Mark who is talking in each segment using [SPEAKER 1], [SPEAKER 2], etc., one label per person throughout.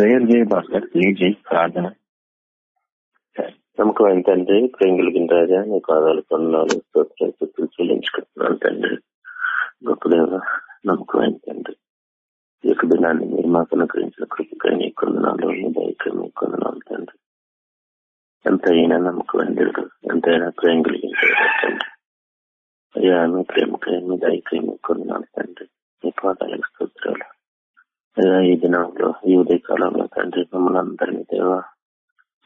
[SPEAKER 1] Prayer చేయి Bhaskar lead చేయి ప్రార్థన.
[SPEAKER 2] నమ్మకం ఏంటంటే ప్రేమ కలిగిన రాజా నీకు ఆదాలు పొందాలు స్తోత్రాలు చెల్లించుకుంటున్నాను తండ్రి. గొప్పదేవ నమ్మకం తండ్రి ఈ యొక్క దినాన్ని మీరు మాకు అనుగ్రహించిన కృపకై నీ కొందనాలు మీ దయకై మీ కొందనాలు తండ్రి. ఎంతైనా నమ్మకం దేవుడు ఎంతైనా ప్రేమ కలిగిన తండ్రి. అయ్యా మీ ప్రేమకై మీ దయకై మీ కొందనాలు తండ్రి. మీ పాదాలకు స్తోత్రాలు. అయ్యా ఈ దినంలో ఈ ఉదయ కాలంలో తండ్రి మమ్మల్ని అందరినీ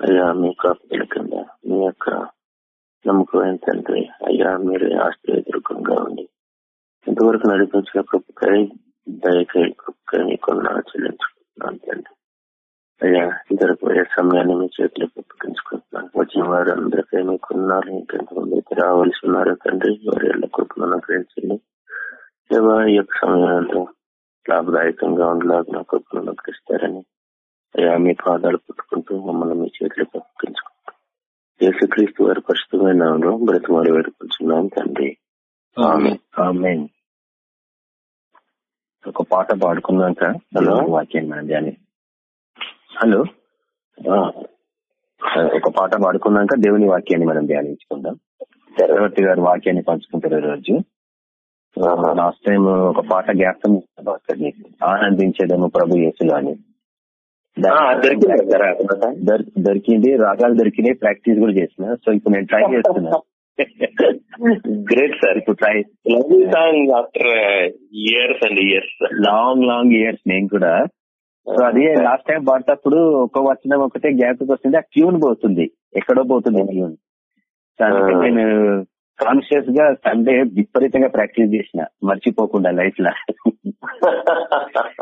[SPEAKER 2] అయ్యా మీ కాపుదల కింద మీ యొక్క నమ్మకమైన తండ్రి అయ్యా మీరు ఆశ్చర్యదుర్గంగా ఉండి ఇంతవరకు నడిపించిన కృపకై దయకై కృపకై మీకున్న చెల్లించుకుంటున్నాను తండ్రి. అయ్యా ఇంతవరకు ఏ సమయాన్ని మీ చేతిలో పుప్పించుకుంటున్నాను వచ్చిన వారు అందరికీ మీకున్నారు ఇంకెంతమంది అయితే రావాల్సి ఉన్నారు తండ్రి వారి కృపను అనుగ్రహించండి. దేవా ఈ యొక్క సమయంలో లాభదాయకంగా ఉండలాగా నా కృపను అనుగ్రహిస్తారని అయ్యా మీ పాదాలు పుట్టుకుంటూ మమ్మల్ని మీ చేతిలో పట్టుకుంచుకుంటూ. యేసుక్రీస్తు వారి పరిశుభమైన నామంలో బ్రతిమాలి వేడుకుంటున్నాం తండ్రి.
[SPEAKER 1] ఒక పాట పాడుకున్నాక
[SPEAKER 2] హలో.
[SPEAKER 1] వాక్యాన్ని మనం ధ్యాని హలో? ఒక పాట పాడుకున్నాక దేవుని వాక్యాన్ని మనం ధ్యానించుకుందాం. చక్రవర్తి గారు వాక్యాన్ని పంచుకుంటారు ఈ రోజు. లాస్ట్ టైం ఒక పాట జ్ఞాపకం నీకు. ఆనందించేదేమో ప్రభు యేసులో అని.
[SPEAKER 2] దొరికిందా
[SPEAKER 1] రాగాలు దొరికినాయి ప్రాక్టీస్ కూడా చేసిన సో ఇప్పుడు నేను ట్రై చేస్తున్నా.
[SPEAKER 2] గ్రేట్ సార్
[SPEAKER 1] ఇప్పుడు try
[SPEAKER 2] song after years and years
[SPEAKER 1] long long years నేను కూడా. సో అది లాస్ట్ టైం పాడేటప్పుడు ఒక వచనం ఒకటే గ్యాప్ వస్తుంది ఆ ట్యూన్ పోతుంది. ఎక్కడో పోతుంది ట్యూన్. సో అందుకే
[SPEAKER 2] ఆ.
[SPEAKER 1] నేను కాన్షియస్గా సండే విపరీతంగా ప్రాక్టీస్ చేసిన మర్చిపోకుండా లైఫ్ లా.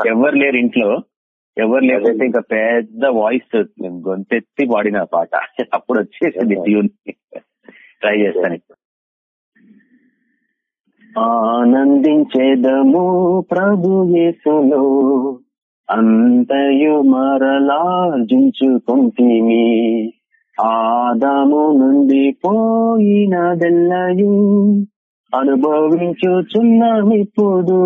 [SPEAKER 1] ఎవరు లేరు ఇంట్లో. ఎవరు లేకపోతే ఇంకా పెద్ద వాయిస్ గొంతెత్తి పాడిన పాట. అప్పుడు వచ్చేసింది ట్యూన్ ట్రై చేస్తాను ఆనందించేదము ప్రభు యేసులో అంతయు మరలార్జించుకుంటిమి ఆదాము నుండి పోయినదెల్లయు అనుభవించుచున్నామిప్పుడు.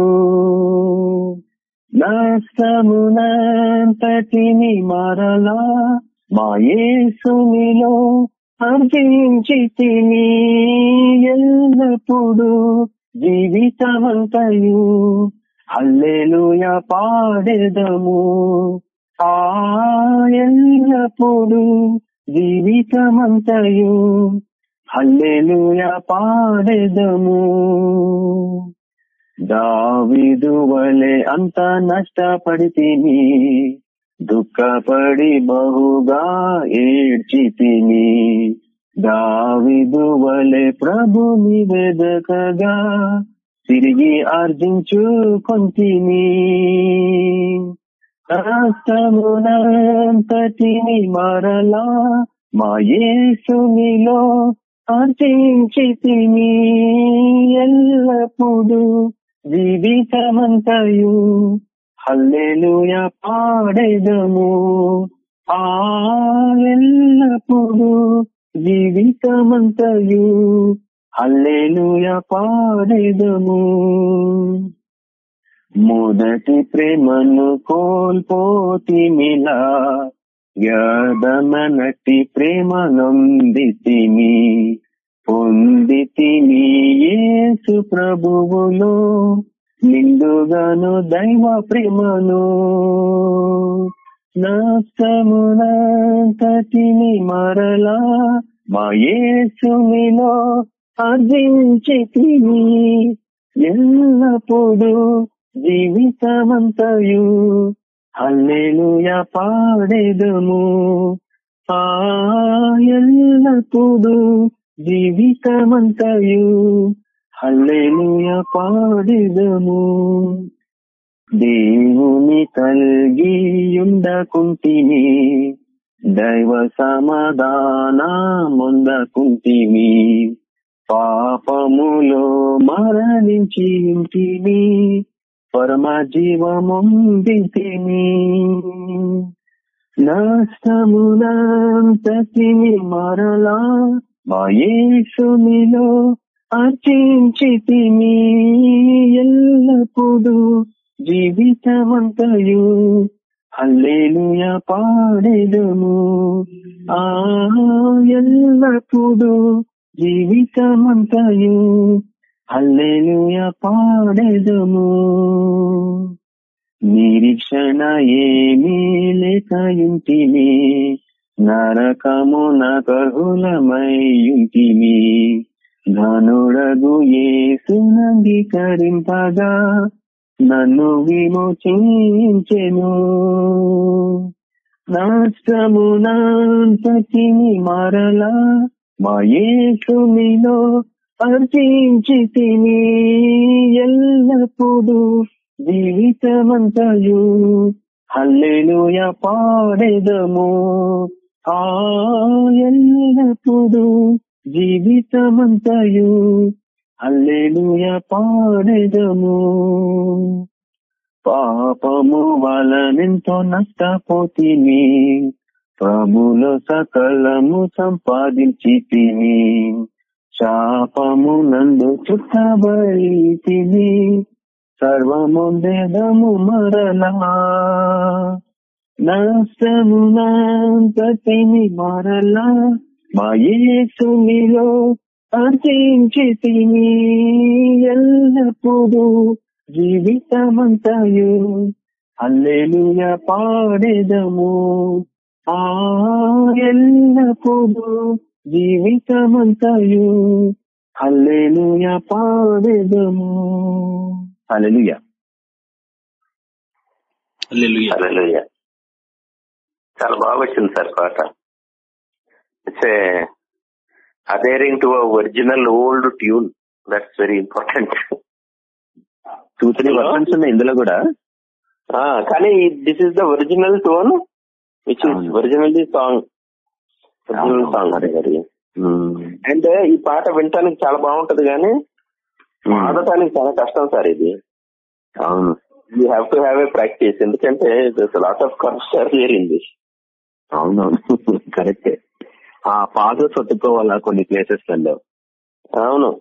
[SPEAKER 1] నష్టమునంతటిని మరలా మాయేసునిలో అర్జించి తిని ఎల్లప్పుడు జీవితమంతయు హల్లెలూయ పాడెదము. ఆ ఎల్లప్పుడు జీవితమంతయు. హల్లెలూయ పాడెదము. దావిదు వలె అంత నష్టపడితిని దుఃఖపడి బహుగా ఏడ్చితిని దావిదు వలె ప్రభుని వెదకగా తిరిగి ఆర్జించుకొంటిని కష్టమునంతటిని మరలా మా యేసునిలో ఆర్జించి తిని ఎల్లప్పుడు జీవితమంతయు హల్లెలుయా పాడెదము. ఆ ఎల్లప్పుడు జీవితమంతయు హల్లెలుయా పాడెదము. మొదటి ప్రేమను కోల్పోతిమిలా వ్యధమనటి ప్రేమ నొందితిమి పొందితిమి యేసు ప్రభువులో నిండుగాను దైవ ప్రేమను. నష్టమునంతటిని మరలా మా యేసునిలో అర్జించి తిని ఎల్లప్పుడు జీవితమంతయు. హల్లెలూయ పాడేదము. ఆ ఎల్లప్పుడు జీవితమంతయు. హల్లెలూయ పాడేదము. దేవుని కలిగి ఉండకుంటిని దైవ సమాధానముందకుంటిమి పాపములో మరణించి ఇంటిని పరమ జీవముందితిని. నష్టమునంతటిని మరలా మా అర్చించితిని. అర్చించి ఎల్లప్పుడు జీవితమంతయు హల్లేలుయ పాడేదము. ఆ ఎల్లప్పుడు జీవితమంతయు హల్లేలుయ పాడేదము నిరీక్షణ ఏమీ లేక లేకయుంటిమి. నరకము నకహులమయ్యుంటిమి ధనుడగు ఏసునంగీకరింపగా నన్ను విమోచించెను. నష్టమునంతటిని మరలా మా యేసునిలో అర్చించి తిని ఎల్లప్పుడు జీవితమంతయు. హల్లెలూయ పాడెదము. ఆ ఎల్లప్పుడు జీవితమంతయు. హల్లెలూయ పాడెదము. పాపము వలనెంతో నష్టపోతిని ప్రభులో సకలము సంపాదించి తిని శాపము నందు మరలా. నష్టమునంతటిని మరలా మా యేసునిలో అర్చించి తిని ఎల్లప్పుడు జీవితమంతయు. అల్లెలుయ పాడేదము. ఆ ఎల్లప్పుడూ జీవితమంతయు. అల్లెలుయ పాడేదము. Hallelujah
[SPEAKER 3] hallelujah.
[SPEAKER 4] హల్లెలూయా. చాలా బాగా వచ్చింది సార్ పాట. It's adhering to original old tune. That's very important
[SPEAKER 1] two three versions ఉన్నాయి ఇందులో కూడా.
[SPEAKER 4] కానీ this is the original tone which is. Original song. Song. And ఈ పాట వినటానికి చాలా బాగుంటది కానీ పాడటానికి చాలా కష్టం సార్ ఇది.
[SPEAKER 1] అవును.
[SPEAKER 4] You have to have a practice ఎందుకంటే లాట్ ఆఫ్ ఇన్ దిస్
[SPEAKER 1] అవునవును. కరెక్టే. ఆ పాట కొట్టుకోవాలా కొన్ని ప్లేసెస్లలో
[SPEAKER 4] అవును.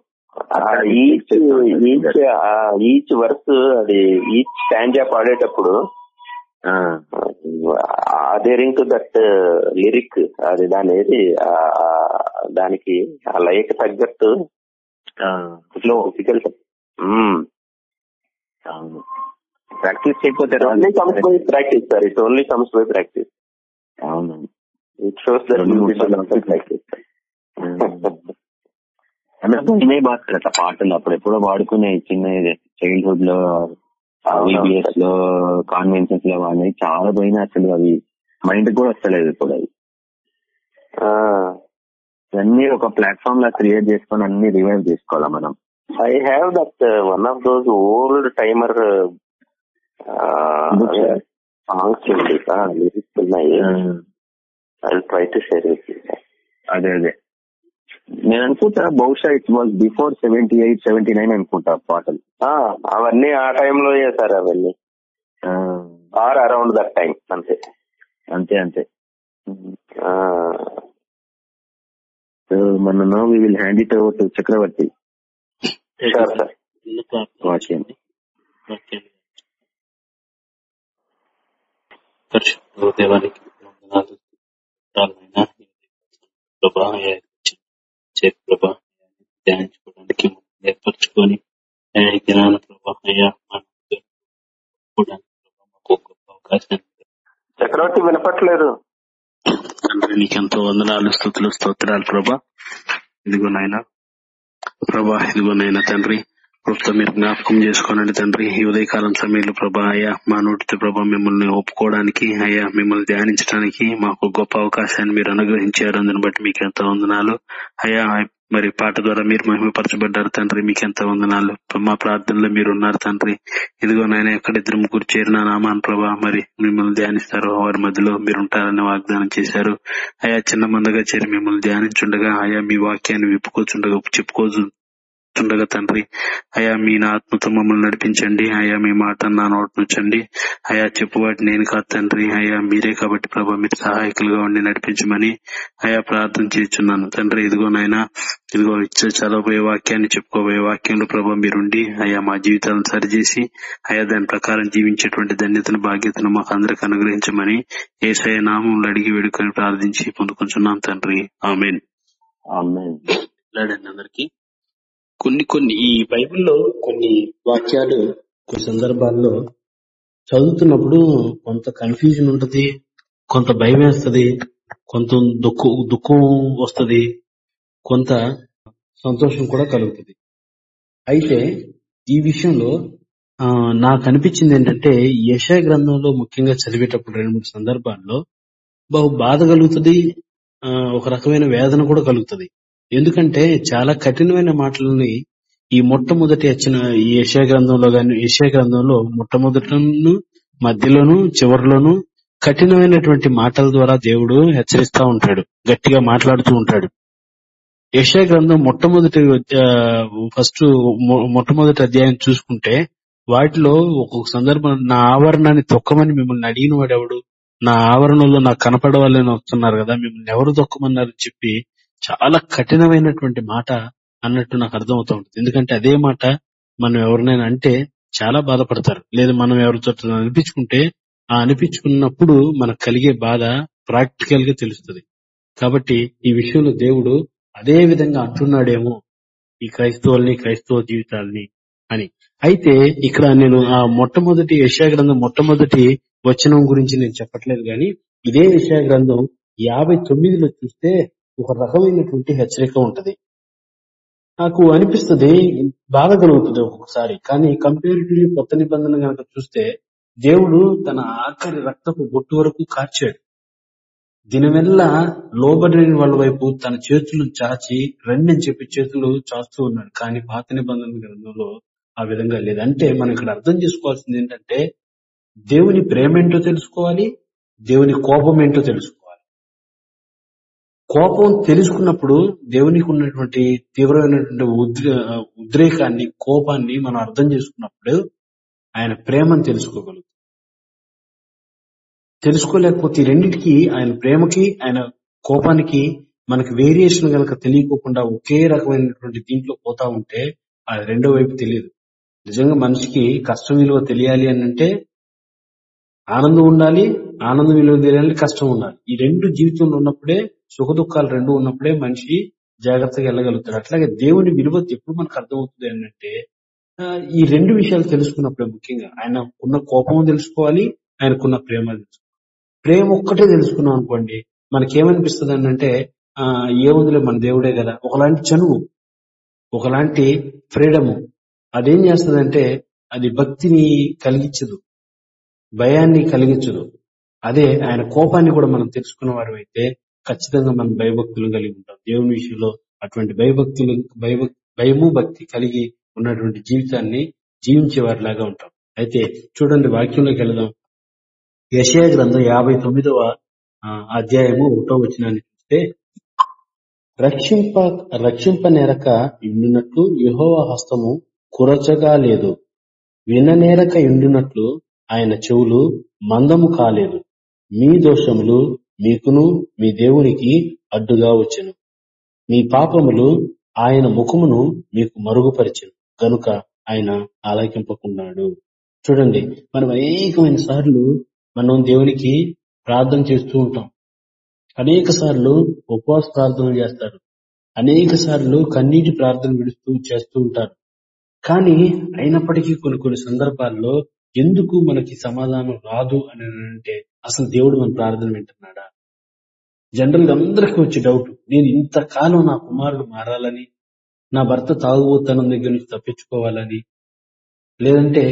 [SPEAKER 4] ఈచ్ ఈచ్ ఈచ్ వర్స్ అది ఈచ్ స్టాండ్ పాడేటప్పుడు అదేరింగ్ టు దట్ లిరిక్ అది దాని దానికి ఆ లయకి తగ్గట్టు డిఫికల్ట్
[SPEAKER 1] అవును. ప్రాక్టీస్ చేయకపోతే
[SPEAKER 4] only. Comes by practice sir it only comes by practice
[SPEAKER 1] అవును.
[SPEAKER 4] ఇట్ షోస్ ప్రాక్టీస్
[SPEAKER 1] అనే బాగా అట్లా పాటలు. అప్పుడు ఎప్పుడో వాడుకునే చిన్న చైల్డ్హుడ్లో బీబీఎస్లో కాన్వెన్షన్స్లో వాడినాయి చాలా పోయినా అసలు అవి. మైండ్ కూడా వస్తలేదు ఇప్పుడు అవి అన్ని ఒక ప్లాట్ఫామ్ లా క్రియేట్ చేసుకొని అన్ని రివైవ్ చేసుకోవాలా మనం.
[SPEAKER 4] I have that one of those old timer. Songs lyrics ఉన్నాయి. I try to share with
[SPEAKER 1] అదే అదే. నేను అనుకుంటా బహుశా it was before seventy eight seventy nine అనుకుంటా పాటలు.
[SPEAKER 4] అవన్నీ ఆ టైంలో సార్ అవన్నీ. ఆర్ అరౌండ్ దట్ టైం అంతే.
[SPEAKER 1] అంతే అంతే.
[SPEAKER 4] ఆ,
[SPEAKER 1] సో మన no we will hand it over to Chakravarthi. వాక్యం.
[SPEAKER 3] దేవానికి వందనాలు. ప్రభా చే ప్రభా ధ్యానించుకోవడానికి ఏర్పరచుకొని జ్ఞాన ప్రభా అయ్యా గొప్ప
[SPEAKER 4] చక్రవర్తి వినపట్లేదు
[SPEAKER 3] తండ్రి నీకెంతో వందనాలు స్థుతులు స్తోత్రాలు ప్రభా. ఇదిగో నాయన ప్రభా ఇదిగో నాయన తండ్రి. కృప్త మీరు జ్ఞాపకం చేసుకోనండి తండ్రి. ఈ ఉదయకాలం సమయంలో ప్రభా అయ్యా మా నోటితో ప్రభా మిమ్మల్ని ఒప్పుకోవడానికి అయ్యా మిమ్మల్ని ధ్యానించడానికి మాకు గొప్ప అవకాశాన్ని మీరు అనుగ్రహించారు. అందుని బట్టి మీకు ఎంతో వందనాలు. అయ్యా మరి పాట ద్వారా మీరు మహిమపరచబడ్డారు తండ్రి. మీకు ఎంత వందనాలు. మా ప్రార్థనలో మీరు ఉన్నారు తండ్రి. ఇదిగో నాయన ఎక్కడిద్దరు ముగ్గురు చేరిన నామాన్ ప్రభా మరి మిమ్మల్ని ధ్యానిస్తారు వారి మధ్యలో మీరు ఉంటారని వాగ్దానం చేశారు. అయా చిన్న మందగా చేరి మిమ్మల్ని ధ్యానించుండగా అయా మీ వాక్యాన్ని విప్పుకోచుండగా చెప్పుకోచు ఉండగా తండ్రి అయా మీ నా ఆత్మతో మమ్మల్ని నడిపించండి. అయా మీ మాట నా నోటి నుంచండి అయా చెప్పువాటి నేను కాదు తండ్రి. అయా మీరే కాబట్టి ప్రభా మీరు సహాయకులుగా ఉండి నడిపించమని అయా ప్రార్థన చేస్తున్నాను. తండ్రి ఇదిగో నాయన ఇదిగో ఇచ్చే చదవబోయే వాక్యాన్ని చెప్పుకోబోయే వాక్యంలో ప్రభా మీరుండి అయా మా జీవితాలను సరిచేసి అయా దాని ప్రకారం జీవించేటువంటి ధన్యతను బాధ్యతను మాకు అందరికి అనుగ్రహించమని ఏసయ నామంలో అడిగి వేడుకొని ప్రార్థించి పొందుకుంటున్నాం తండ్రి. ఆమెన్. అందరికి. కొన్ని కొన్ని ఈ బైబిల్లో కొన్ని వాక్యాలు కొన్ని సందర్భాల్లో చదువుతున్నప్పుడు కొంత కన్ఫ్యూజన్ ఉంటది కొంత భయం వేస్తది కొంత దుఃఖం దుఃఖం వస్తది కొంత సంతోషం కూడా కలుగుతుంది. అయితే ఈ విషయంలో ఆ, నాకు అనిపించింది ఏంటంటే యశా గ్రంథంలో ముఖ్యంగా చదివేటప్పుడు రెండు మూడు సందర్భాల్లో బహు బాధ కలుగుతుంది ఆ, ఒక రకమైన వేదన కూడా కలుగుతుంది. ఎందుకంటే చాలా కఠినమైన మాటలని ఈ మొట్టమొదటి వచ్చిన ఈ యశా గ్రంథంలో గాని యశా గ్రంథంలో మొట్టమొదటను మధ్యలోను చివరిలోను కఠినమైనటువంటి మాటల ద్వారా దేవుడు హెచ్చరిస్తా ఉంటాడు. గట్టిగా మాట్లాడుతూ ఉంటాడు. యశా గ్రంథం మొట్టమొదటి ఫస్ట్ మొ- మొట్టమొదటి అధ్యాయం చూసుకుంటే వాటిలో ఒక్కొక్క సందర్భం నా ఆవరణాన్ని తొక్కమని మిమ్మల్ని అడిగిన వాడు ఎవడు నా ఆవరణలో నాకు కనపడవాలని వస్తున్నారు కదా మిమ్మల్ని ఎవరు తొక్కమన్నారు చెప్పి చాలా కఠినమైనటువంటి మాట అన్నట్టు నాకు అర్థమవుతూ ఉంటుంది. ఎందుకంటే అదే మాట మనం ఎవరినైనా అంటే చాలా బాధపడతారు. లేదా మనం ఎవరితో అనిపించుకుంటే ఆ అనిపించుకున్నప్పుడు మనకు కలిగే బాధ ప్రాక్టికల్గా తెలుస్తుంది. కాబట్టి ఈ విషయంలో దేవుడు అదే విధంగా అంటున్నాడేమో ఈ క్రైస్తవుల్ని క్రైస్తవ జీవితాల్ని అని. అయితే ఇక్కడ నేను ఆ మొట్టమొదటి యశా గ్రంథం మొట్టమొదటి వచనం గురించి నేను చెప్పట్లేదు కానీ ఇదే యశా గ్రంథం యాభై తొమ్మిదిలో చూస్తే ఒక రకమైనటువంటి హెచ్చరిక ఉంటది. నాకు అనిపిస్తుంది బాధ కలుగుతుంది ఒక్కొక్కసారి. కానీ కంపేరిటివ్లీ కొత్త నిబంధన కనుక చూస్తే దేవుడు తన ఆఖరి రక్తపు బొట్టు వరకు కార్చాడు. దీనివల్ల లోబడిన వాళ్ళ వైపు తన చేతులను చాచి రండి అని చెప్పి చేతులు చాస్తూ ఉన్నాడు. కానీ పాత నిబంధన గ్రంథంలో ఆ విధంగా లేదు. అంటే మనం ఇక్కడ అర్థం చేసుకోవాల్సింది ఏంటంటే దేవుని ప్రేమ ఏంటో తెలుసుకోవాలి దేవుని కోపం ఏంటో తెలుసుకోవాలి. కోపం తెలుసుకున్నప్పుడు దేవునికి ఉన్నటువంటి తీవ్రమైనటువంటి ఉద్రే ఉద్రేకాన్ని కోపాన్ని మనం అర్థం చేసుకున్నప్పుడు ఆయన ప్రేమను తెలుసుకోగలుగుతాం. తెలుసుకోలేకపోతే రెండింటికి ఆయన ప్రేమకి ఆయన కోపానికి మనకి వేరియేషన్ కనుక తెలియకోకుండా ఒకే రకమైనటువంటి దీంట్లో పోతా ఉంటే అది రెండో వైపు తెలియదు. నిజంగా మనిషికి కష్టం విలువ తెలియాలి అని అంటే ఆనందం ఉండాలి ఆనందం విలువ తెలియాలి కష్టం ఉండాలి. ఈ రెండు జీవితంలో ఉన్నప్పుడే సుఖ దుఃఖాలు రెండు ఉన్నప్పుడే మనిషి జాగ్రత్తగా వెళ్ళగలుగుతాడు. అట్లాగే దేవుని విలువ ఎప్పుడు మనకు అర్థమవుతుంది ఏంటంటే ఈ రెండు విషయాలు తెలుసుకున్నప్పుడే ముఖ్యంగా ఆయన ఉన్న కోపం తెలుసుకోవాలి ఆయనకున్న ప్రేమ తెలుసుకోవాలి. ప్రేమ ఒక్కటే తెలుసుకున్నాం అనుకోండి మనకేమనిపిస్తుంది అంటే ఆ ఏముందిలే మన దేవుడే కదా. ఒకలాంటి చనువు ఒకలాంటి ఫ్రీడము. అదేం చేస్తుందంటే అది భక్తిని కలిగించదు. భయాన్ని కలిగించదు అదే ఆయన కోపాన్ని కూడా మనం తెలుసుకున్న వారు అయితే ఖచ్చితంగా మనం భయభక్తులు కలిగి ఉంటాం. దేవుని విషయంలో అటువంటి భయభక్తులు భయభక్- భయము భక్తి కలిగి ఉన్నటువంటి జీవితాన్ని జీవించే వారిలాగా ఉంటాం. అయితే చూడండి వాక్యంలోకి వెళదాం. యశయ గ్రంథం యాభై తొమ్మిదవ అధ్యాయము ఒకటో వచనాన్ని చూస్తే రక్షింప రక్షింపనేరక ఇండునట్లు యుహోవ హస్తము కురచగా లేదు. విననేరక ఇండునట్లు ఆయన చెవులు మందము కాలేదు. మీ దోషములు మీకును మీ దేవునికి అడ్డుగా వచ్చెను. మీ పాపములు ఆయన ముఖమును మీకు మరుగుపరిచెను. గనుక ఆయన ఆలకింపకున్నాడు చూడండి మనం అనేకమైన సార్లు మనం దేవునికి ప్రార్థన చేస్తూ ఉంటాం. అనేక సార్లు ఉపవాస ప్రార్థనలు చేస్తారు. అనేక సార్లు కన్నీటి ప్రార్థన విడుస్తూ చేస్తూ ఉంటారు. కానీ అయినప్పటికీ కొన్ని కొన్ని సందర్భాల్లో ఎందుకు మనకి సమాధానం రాదు అని అంటే అసలు దేవుడు మన ప్రార్థన వింటున్నాడా? జనరల్గా అందరికీ వచ్చే డౌట్ నేను ఇంతకాలం నా కుమారుడు మారాలని నా భర్త తాగుబోతనం దగ్గర నుంచి తప్పించుకోవాలని లేదంటే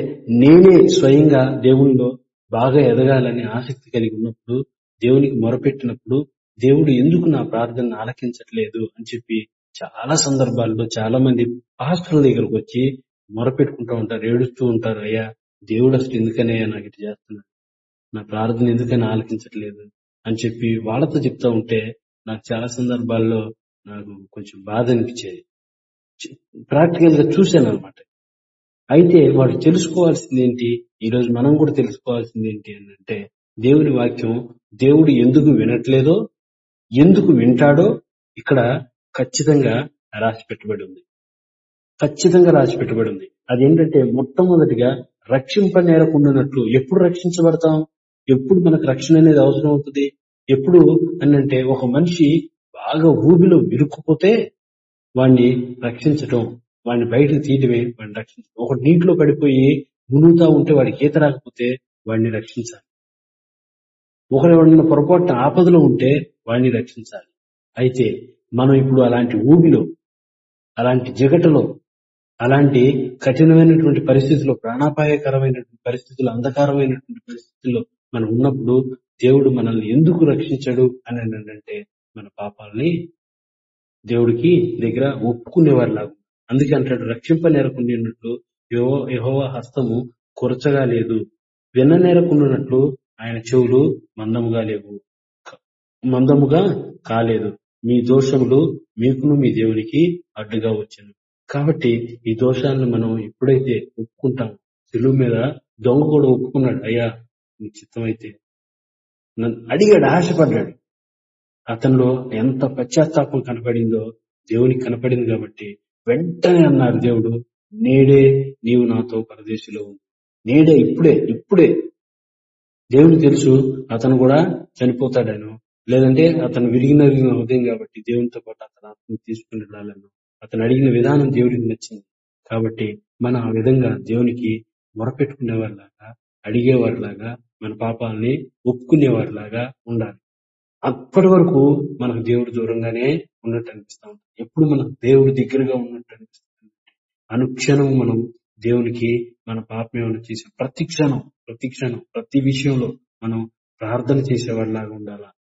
[SPEAKER 3] నేనే స్వయంగా దేవునిలో బాగా ఎదగాలని ఆసక్తి కలిగి ఉన్నప్పుడు దేవునికి మొరపెట్టినప్పుడు దేవుడు ఎందుకు నా ప్రార్థన ఆలకించట్లేదు అని చెప్పి చాలా సందర్భాల్లో చాలా మంది పాస్టర్ల దగ్గరకు వచ్చి మొరపెట్టుకుంటూ ఉంటారు ఏడుస్తూ ఉంటారు అయ్యా దేవుడు అసలు ఎందుకనే నాకు ఇటు చేస్తున్నాడు? నా ప్రార్థన ఎందుకని ఆలకించట్లేదు? అని చెప్పి వాళ్ళతో చెప్తా ఉంటే నాకు చాలా సందర్భాల్లో నాకు కొంచెం బాధ అనిపించేది. ప్రాక్టికల్గా చూశాను అనమాట అయితే వాడు తెలుసుకోవాల్సింది ఏంటి? ఈ రోజు మనం కూడా తెలుసుకోవాల్సింది ఏంటి అని అంటే దేవుని వాక్యం దేవుడు ఎందుకు వినట్లేదో ఎందుకు వింటాడో ఇక్కడ ఖచ్చితంగా రాసి పెట్టబడి ఉంది. ఖచ్చితంగా రాసి పెట్టబడి ఉంది. అదేంటంటే మొట్టమొదటిగా రక్షింప నేరకుండానట్లు ఎప్పుడు రక్షించబడతాం? ఎప్పుడు మనకు రక్షణ అనేది అవసరం అవుతుంది ఎప్పుడు అని అంటే ఒక మనిషి బాగా ఊబిలో విరుక్కుపోతే వాడిని రక్షించటం వాడిని బయటకు తీయటమే వాడిని రక్షించడం ఒక నీటిలో పడిపోయి మునుగుతా ఉంటే వాడికి ఈత రాకపోతే వాడిని రక్షించాలి. ఒకరు ఎవరైనా పొరపాటున ఆపదలో ఉంటే వాడిని రక్షించాలి. అయితే మనం ఇప్పుడు అలాంటి ఊబిలో అలాంటి జగటలో అలాంటి కఠినమైనటువంటి పరిస్థితుల్లో ప్రాణాపాయకరమైనటువంటి పరిస్థితులు అంధకారమైనటువంటి పరిస్థితుల్లో మనం ఉన్నప్పుడు దేవుడు మనల్ని ఎందుకు రక్షించడు అని అంటే మన పాపాలని దేవుడికి దగ్గర ఒప్పుకునేవారిలాగా. అందుకే అంటాడు రక్షింప నేరకుండినట్లు యహో యహోవా హస్తము కొరచగా లేదు. విన్న నేరకుండినట్లు ఆయన చెవులు మందముగా లేవు. మందముగా కాలేదు. మీ దోషములు మీకును మీ దేవునికి అడ్డుగా వచ్చాను. కాబట్టి ఈ దోషాలను మనం ఎప్పుడైతే ఒప్పుకుంటాం తెలుగు మీద దొంగ కూడా ఒప్పుకున్నాడు అయ్యా నీ చిత్తమైతే నన్ను అడిగాడు ఆశపడ్డాడు. అతనిలో ఎంత పశ్చాత్తాపం కనపడిందో దేవునికి కనపడింది కాబట్టి వెంటనే అన్నారు దేవుడు నేడే నీవు నాతో పరదేశిలో నేడే ఇప్పుడే ఇప్పుడే. దేవునికి తెలుసు అతను కూడా చనిపోతాడను లేదంటే అతను విరిగిన విరిగిన హృదయం కాబట్టి దేవునితో పాటు అతను ఆత్మను తీసుకుని వెళ్ళాలను అతను అడిగిన విధానం దేవుడికి నచ్చింది. కాబట్టి మనం ఆ విధంగా దేవునికి మొరపెట్టుకునేవారిలాగా అడిగేవారిలాగా మన పాపాలని ఒప్పుకునేవారిలాగా ఉండాలి. అప్పటి వరకు మనకు దేవుడు దూరంగానే ఉన్నట్టు అనిపిస్తూ ఉంటుంది. ఎప్పుడు మనం దేవుడు దగ్గరగా ఉన్నట్టు అనిపిస్తుంది అనుక్షణం మనం దేవునికి మన పాపం ఏమైనా చేసే ప్రతి క్షణం ప్రతి క్షణం ప్రతి విషయంలో మనం ప్రార్థన చేసేవారిలాగా ఉండాలా?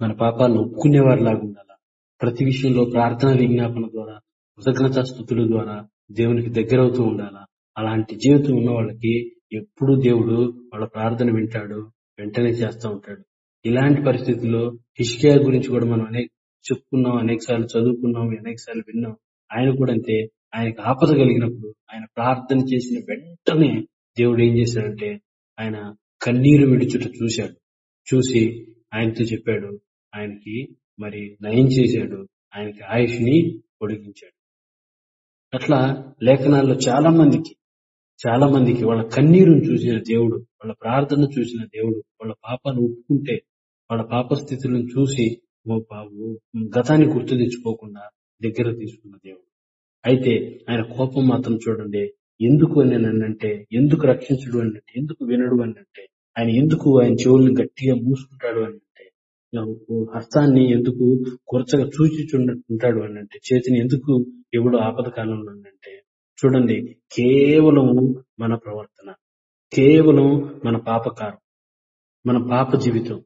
[SPEAKER 3] మన పాపాలను ఒప్పుకునేవారిలాగా ఉండాలా? ప్రతి విషయంలో ప్రార్థన విజ్ఞాపన ద్వారా కృతజ్ఞత స్థుతుల ద్వారా దేవునికి దగ్గరవుతూ ఉండాలా? అలాంటి జీవితం ఉన్న వాళ్ళకి ఎప్పుడు దేవుడు వాళ్ళ ప్రార్థన వింటాడు వెంటనే చేస్తూ ఉంటాడు. ఇలాంటి పరిస్థితుల్లో హిష్కియా గురించి కూడా మనం అనేక చెప్పుకున్నాం అనేక సార్లు చదువుకున్నాం అనేక సార్లు విన్నాం. ఆయన కూడా అంతే. ఆయనకు ఆపద కలిగినప్పుడు ఆయన ప్రార్థన చేసిన వెంటనే దేవుడు ఏం చేశాడంటే ఆయన కన్నీరు విడుచుట చూశాడు. చూసి ఆయనతో చెప్పాడు ఆయనకి మరి నయం చేశాడు. ఆయనకి ఆయుష్ని పొడిగించాడు. అట్లా లేఖనాల్లో చాలా మందికి చాలా మందికి వాళ్ళ కన్నీరును చూసిన దేవుడు వాళ్ళ ప్రార్థన చూసిన దేవుడు వాళ్ళ పాపాలు ఒప్పుకుంటే వాళ్ళ పాప స్థితులను చూసి ఓ బాబు గతాన్ని గుర్తు తెచ్చుకోకుండా దగ్గర తీసుకున్న దేవుడు. అయితే ఆయన కోపం మాత్రం చూడండి ఎందుకు అని అంటే ఎందుకు రక్షించడు అన్నట్టు అంటే ఎందుకు వినడు అని అంటే ఆయన ఎందుకు ఆయన చెవులను గట్టిగా మూసుకుంటాడు అని హస్తాన్ని ఎందుకు కొరచగా చూచిచుంటాడు ఉంటాడు అనంటే చేతిని ఎందుకు ఎవడు ఆపద కాలంలో అనంటే చూడండి కేవలము మన ప్రవర్తన కేవలం మన పాపకారం మన పాప జీవితం.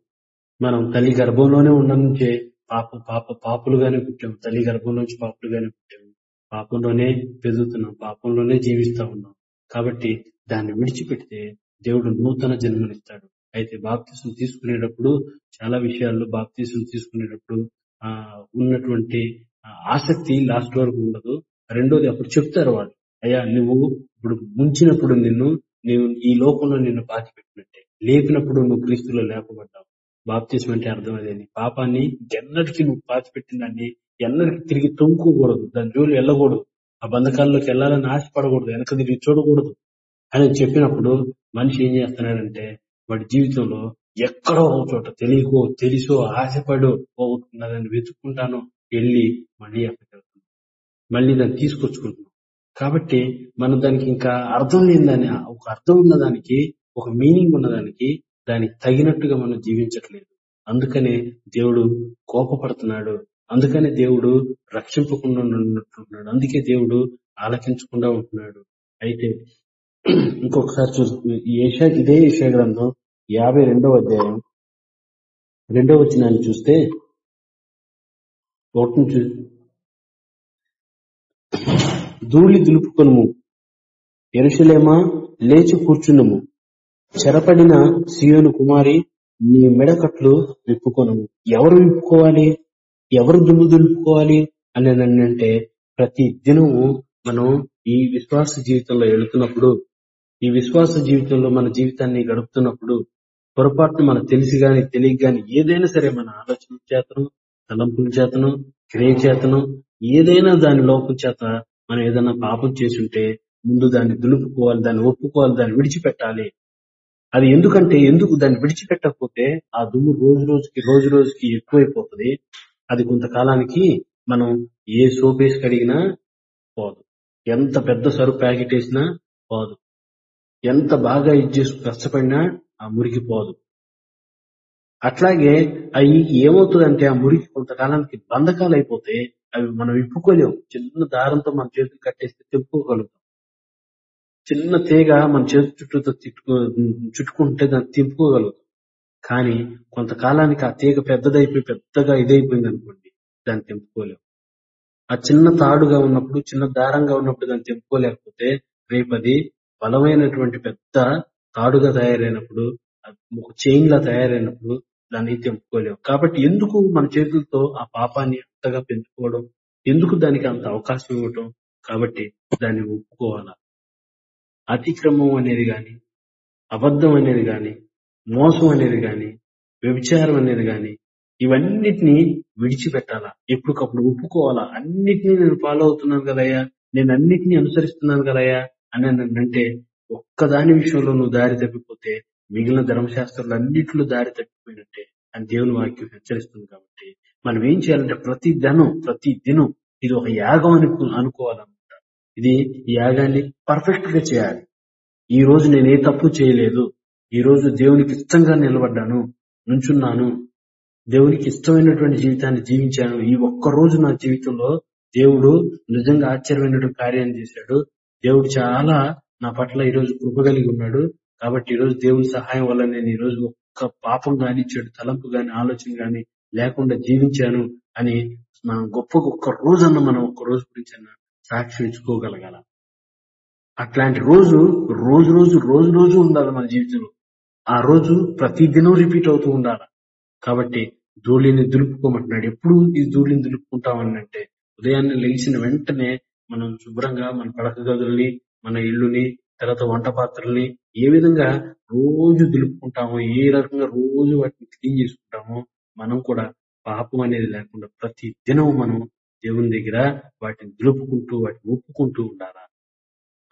[SPEAKER 3] మనం తల్లి గర్భంలోనే ఉన్న నుంచే పాప పాప పాపులుగానే పుట్టాము తల్లి గర్భంలోంచి పాపులుగానే పుట్టాము పాపంలోనే పెరుగుతున్నాం పాపంలోనే జీవిస్తా ఉన్నాం. కాబట్టి దాన్ని విడిచిపెడితే దేవుడు నూతన జన్మనిస్తాడు. అయితే బాప్తీసం తీసుకునేటప్పుడు చాలా విషయాల్లో బాప్తీసం తీసుకునేటప్పుడు ఆ ఉన్నటువంటి ఆసక్తి లాస్ట్ వరకు ఉండదు. రెండోది అప్పుడు చెప్తారు వాళ్ళు అయ్యా నువ్వు ఇప్పుడు ముంచినప్పుడు నిన్ను నీవు ఈ లోకంలో నిన్ను పాతి పెట్టినట్టే లేపినప్పుడు నువ్వు క్రీస్తులో లేపబడ్డావు. బాప్తీసం అంటే అర్థం అదేది? పాపాన్ని ఎన్నటికీ నువ్వు పాతి పెట్టిన దాన్ని ఎన్నటికీ తిరిగి తొంగుకోకూడదు. దాని జోలు వెళ్ళకూడదు. ఆ బంధకాల్లోకి వెళ్ళాలని ఆశపడకూడదు. వెనక తిరిగి చూడకూడదు. అని చెప్పినప్పుడు మనిషి ఏం చేస్తున్నాడంటే వాడి జీవితంలో ఎక్కడో ఒక చోట తెలియకో తెలుసో ఆశపడో పోగొట్టుకున్నదాన్ని వెతుక్కుంటాను వెళ్ళి మళ్ళీ అక్కడికి వెళ్తున్నాం మళ్ళీ దాన్ని తీసుకొచ్చుకుంటున్నాం కాబట్టి మనం దానికి ఇంకా అర్థం లేని ఒక అర్థం ఉన్న దానికి ఒక మీనింగ్ ఉన్నదానికి దానికి తగినట్టుగా మనం జీవించట్లేదు. అందుకనే దేవుడు కోపపడుతున్నాడు. అందుకనే దేవుడు రక్షింపకుండా ఉన్నట్టున్నాడు అందుకే దేవుడు ఆలకించకుండా ఉంటున్నాడు. అయితే ఇంకొకసారి చూ ఈ ఏషా ఇదే ఏషా గ్రంథం యాభై రెండవ అధ్యాయం. రెండవ వచనాన్ని చూస్తే ఒకటి చూ ధూళి దులుపుకొనుము. ఎరుషులేమా లేచి కూర్చున్నము చెరపడిన సియోను కుమారి నీ మెడకట్లు విప్పుకొనము. ఎవరు విప్పుకోవాలి? ఎవరు దుమ్ము దులుపుకోవాలి అని అంటే ప్రతి దినము మనం ఈ విశ్వాస జీవితంలో వెళుతున్నప్పుడు ఈ విశ్వాస జీవితంలో మన జీవితాన్ని గడుపుతున్నప్పుడు పొరపాటున మనకు తెలిసి గాని తెలియక గాని ఏదైనా సరే మన ఆలోచన చేతను తలంపుల చేతను క్రియ చేతను ఏదైనా దాని లోపం చేత మనం ఏదైనా పాపం చేసి ఉంటే ముందు దాన్ని దులుపుకోవాలి దాన్ని ఒప్పుకోవాలి దాన్ని విడిచిపెట్టాలి. అది ఎందుకంటే ఎందుకు దాన్ని విడిచిపెట్టకపోతే ఆ దుమ్ము రోజు రోజుకి రోజు రోజుకి ఎక్కువైపోతుంది. అది కొంతకాలానికి మనం ఏ సోప్ వేసి కడిగినా పోదు. ఎంత పెద్ద సరుకు ప్యాకెట్ వేసినా పోదు. ఎంత బాగా ఇది చేసి కష్టపడినా ఆ మురికి పోదు. అట్లాగే అవి ఏమవుతుందంటే ఆ మురికి కొంతకాలానికి బంధకాలు అయిపోతే అవి మనం విప్పుకోలేము చిన్న దారంతో మన చేతులు కట్టేస్తే తెంపుకోగలుగుతాం చిన్న తీగ మన చేతి చుట్టూతో తిట్టుకో చుట్టుకుంటే దాన్ని తెంపుకోగలుగుతాం కానీ కొంతకాలానికి ఆ తీగ పెద్దదైపోయి పెద్దగా ఇదైపోయింది అనుకోండి దాన్ని తెంపుకోలేము ఆ చిన్న తాడుగా ఉన్నప్పుడు చిన్న దారంగా ఉన్నప్పుడు దాన్ని తెంపుకోలేకపోతే రేపు అది బలమైనటువంటి పెద్ద తాడుగా తయారైనప్పుడు ఒక చైన్ లా తయారైనప్పుడు దాన్ని తెంపుకోలేము కాబట్టి ఎందుకు మన చేతులతో ఆ పాపాన్ని అంతగా పెంచుకోవడం? ఎందుకు దానికి అంత అవకాశం ఇవ్వటం? కాబట్టి దాన్ని ఒప్పుకోవాలా? అతిక్రమం అనేది గాని అబద్ధం అనేది గాని మోసం అనేది గాని వ్యభిచారం అనేది గాని ఇవన్నిటిని విడిచిపెట్టాలా? ఎప్పటికప్పుడు ఒప్పుకోవాలా? అన్నిటినీ నేను ఫాలో అవుతున్నాను కదయ్యా? నేను అన్నిటినీ అనుసరిస్తున్నాను కదయ్యా? అని అంటే ఒక్కదాని విషయంలో నువ్వు దారి తప్పిపోతే మిగిలిన ధర్మశాస్త్రాలు అన్నింటిలో దారి తప్పిపోయినట్టే అని దేవుని వాక్యం హెచ్చరిస్తుంది కాబట్టి మనం ఏం చేయాలంటే ప్రతి దినం ప్రతి దినం ఇది ఒక యాగం అని అనుకోవాలన్నమాట. ఇది ఈ యాగాన్ని పర్ఫెక్ట్గా చేయాలి. ఈ రోజు నేను ఏ తప్పు చేయలేదు ఈ రోజు దేవునికి ఇష్టంగా నిలబడ్డాను నుంచున్నాను దేవునికి ఇష్టమైనటువంటి జీవితాన్ని జీవించాను ఈ ఒక్క రోజు నా జీవితంలో దేవుడు నిజంగా ఆశ్చర్యమైనటువంటి కార్యాన్ని చేశాడు దేవుడు చాలా నా పట్ల ఈరోజు కృప కలిగి ఉన్నాడు. కాబట్టి ఈ రోజు దేవుని సహాయం వల్ల నేను ఈ రోజు ఒక్క పాపం గాని చెడు తలంపు గాని ఆలోచన గాని లేకుండా జీవించాను అని నా గొప్ప ఒక్క రోజన్న మనం ఒక్క రోజు గురించి అన్న ఇచ్చుకోగలగాల అట్లాంటి రోజు రోజు రోజు రోజు రోజు ఉండాలి మన జీవితంలో. ఆ రోజు ప్రతి దినం రిపీట్ అవుతూ ఉండాలి. కాబట్టి ధూళిని దులుపుకోమంటున్నాడు. ఎప్పుడు ఈ ధూళిని దులుపుకుంటామని అంటే ఉదయాన్నే లేచిన వెంటనే మనం శుభ్రంగా మన పడక గదుల్ని మన ఇల్లుని తర్వాత వంట పాత్రల్ని ఏ విధంగా రోజు దులుపుకుంటామో ఏ రకంగా రోజు వాటిని క్లీన్ చేసుకుంటామో మనం కూడా పాపం అనేది లేకుండా ప్రతి దినం మనం దేవుని దగ్గర వాటిని దులుపుకుంటూ వాటిని ఒప్పుకుంటూ ఉండాలా?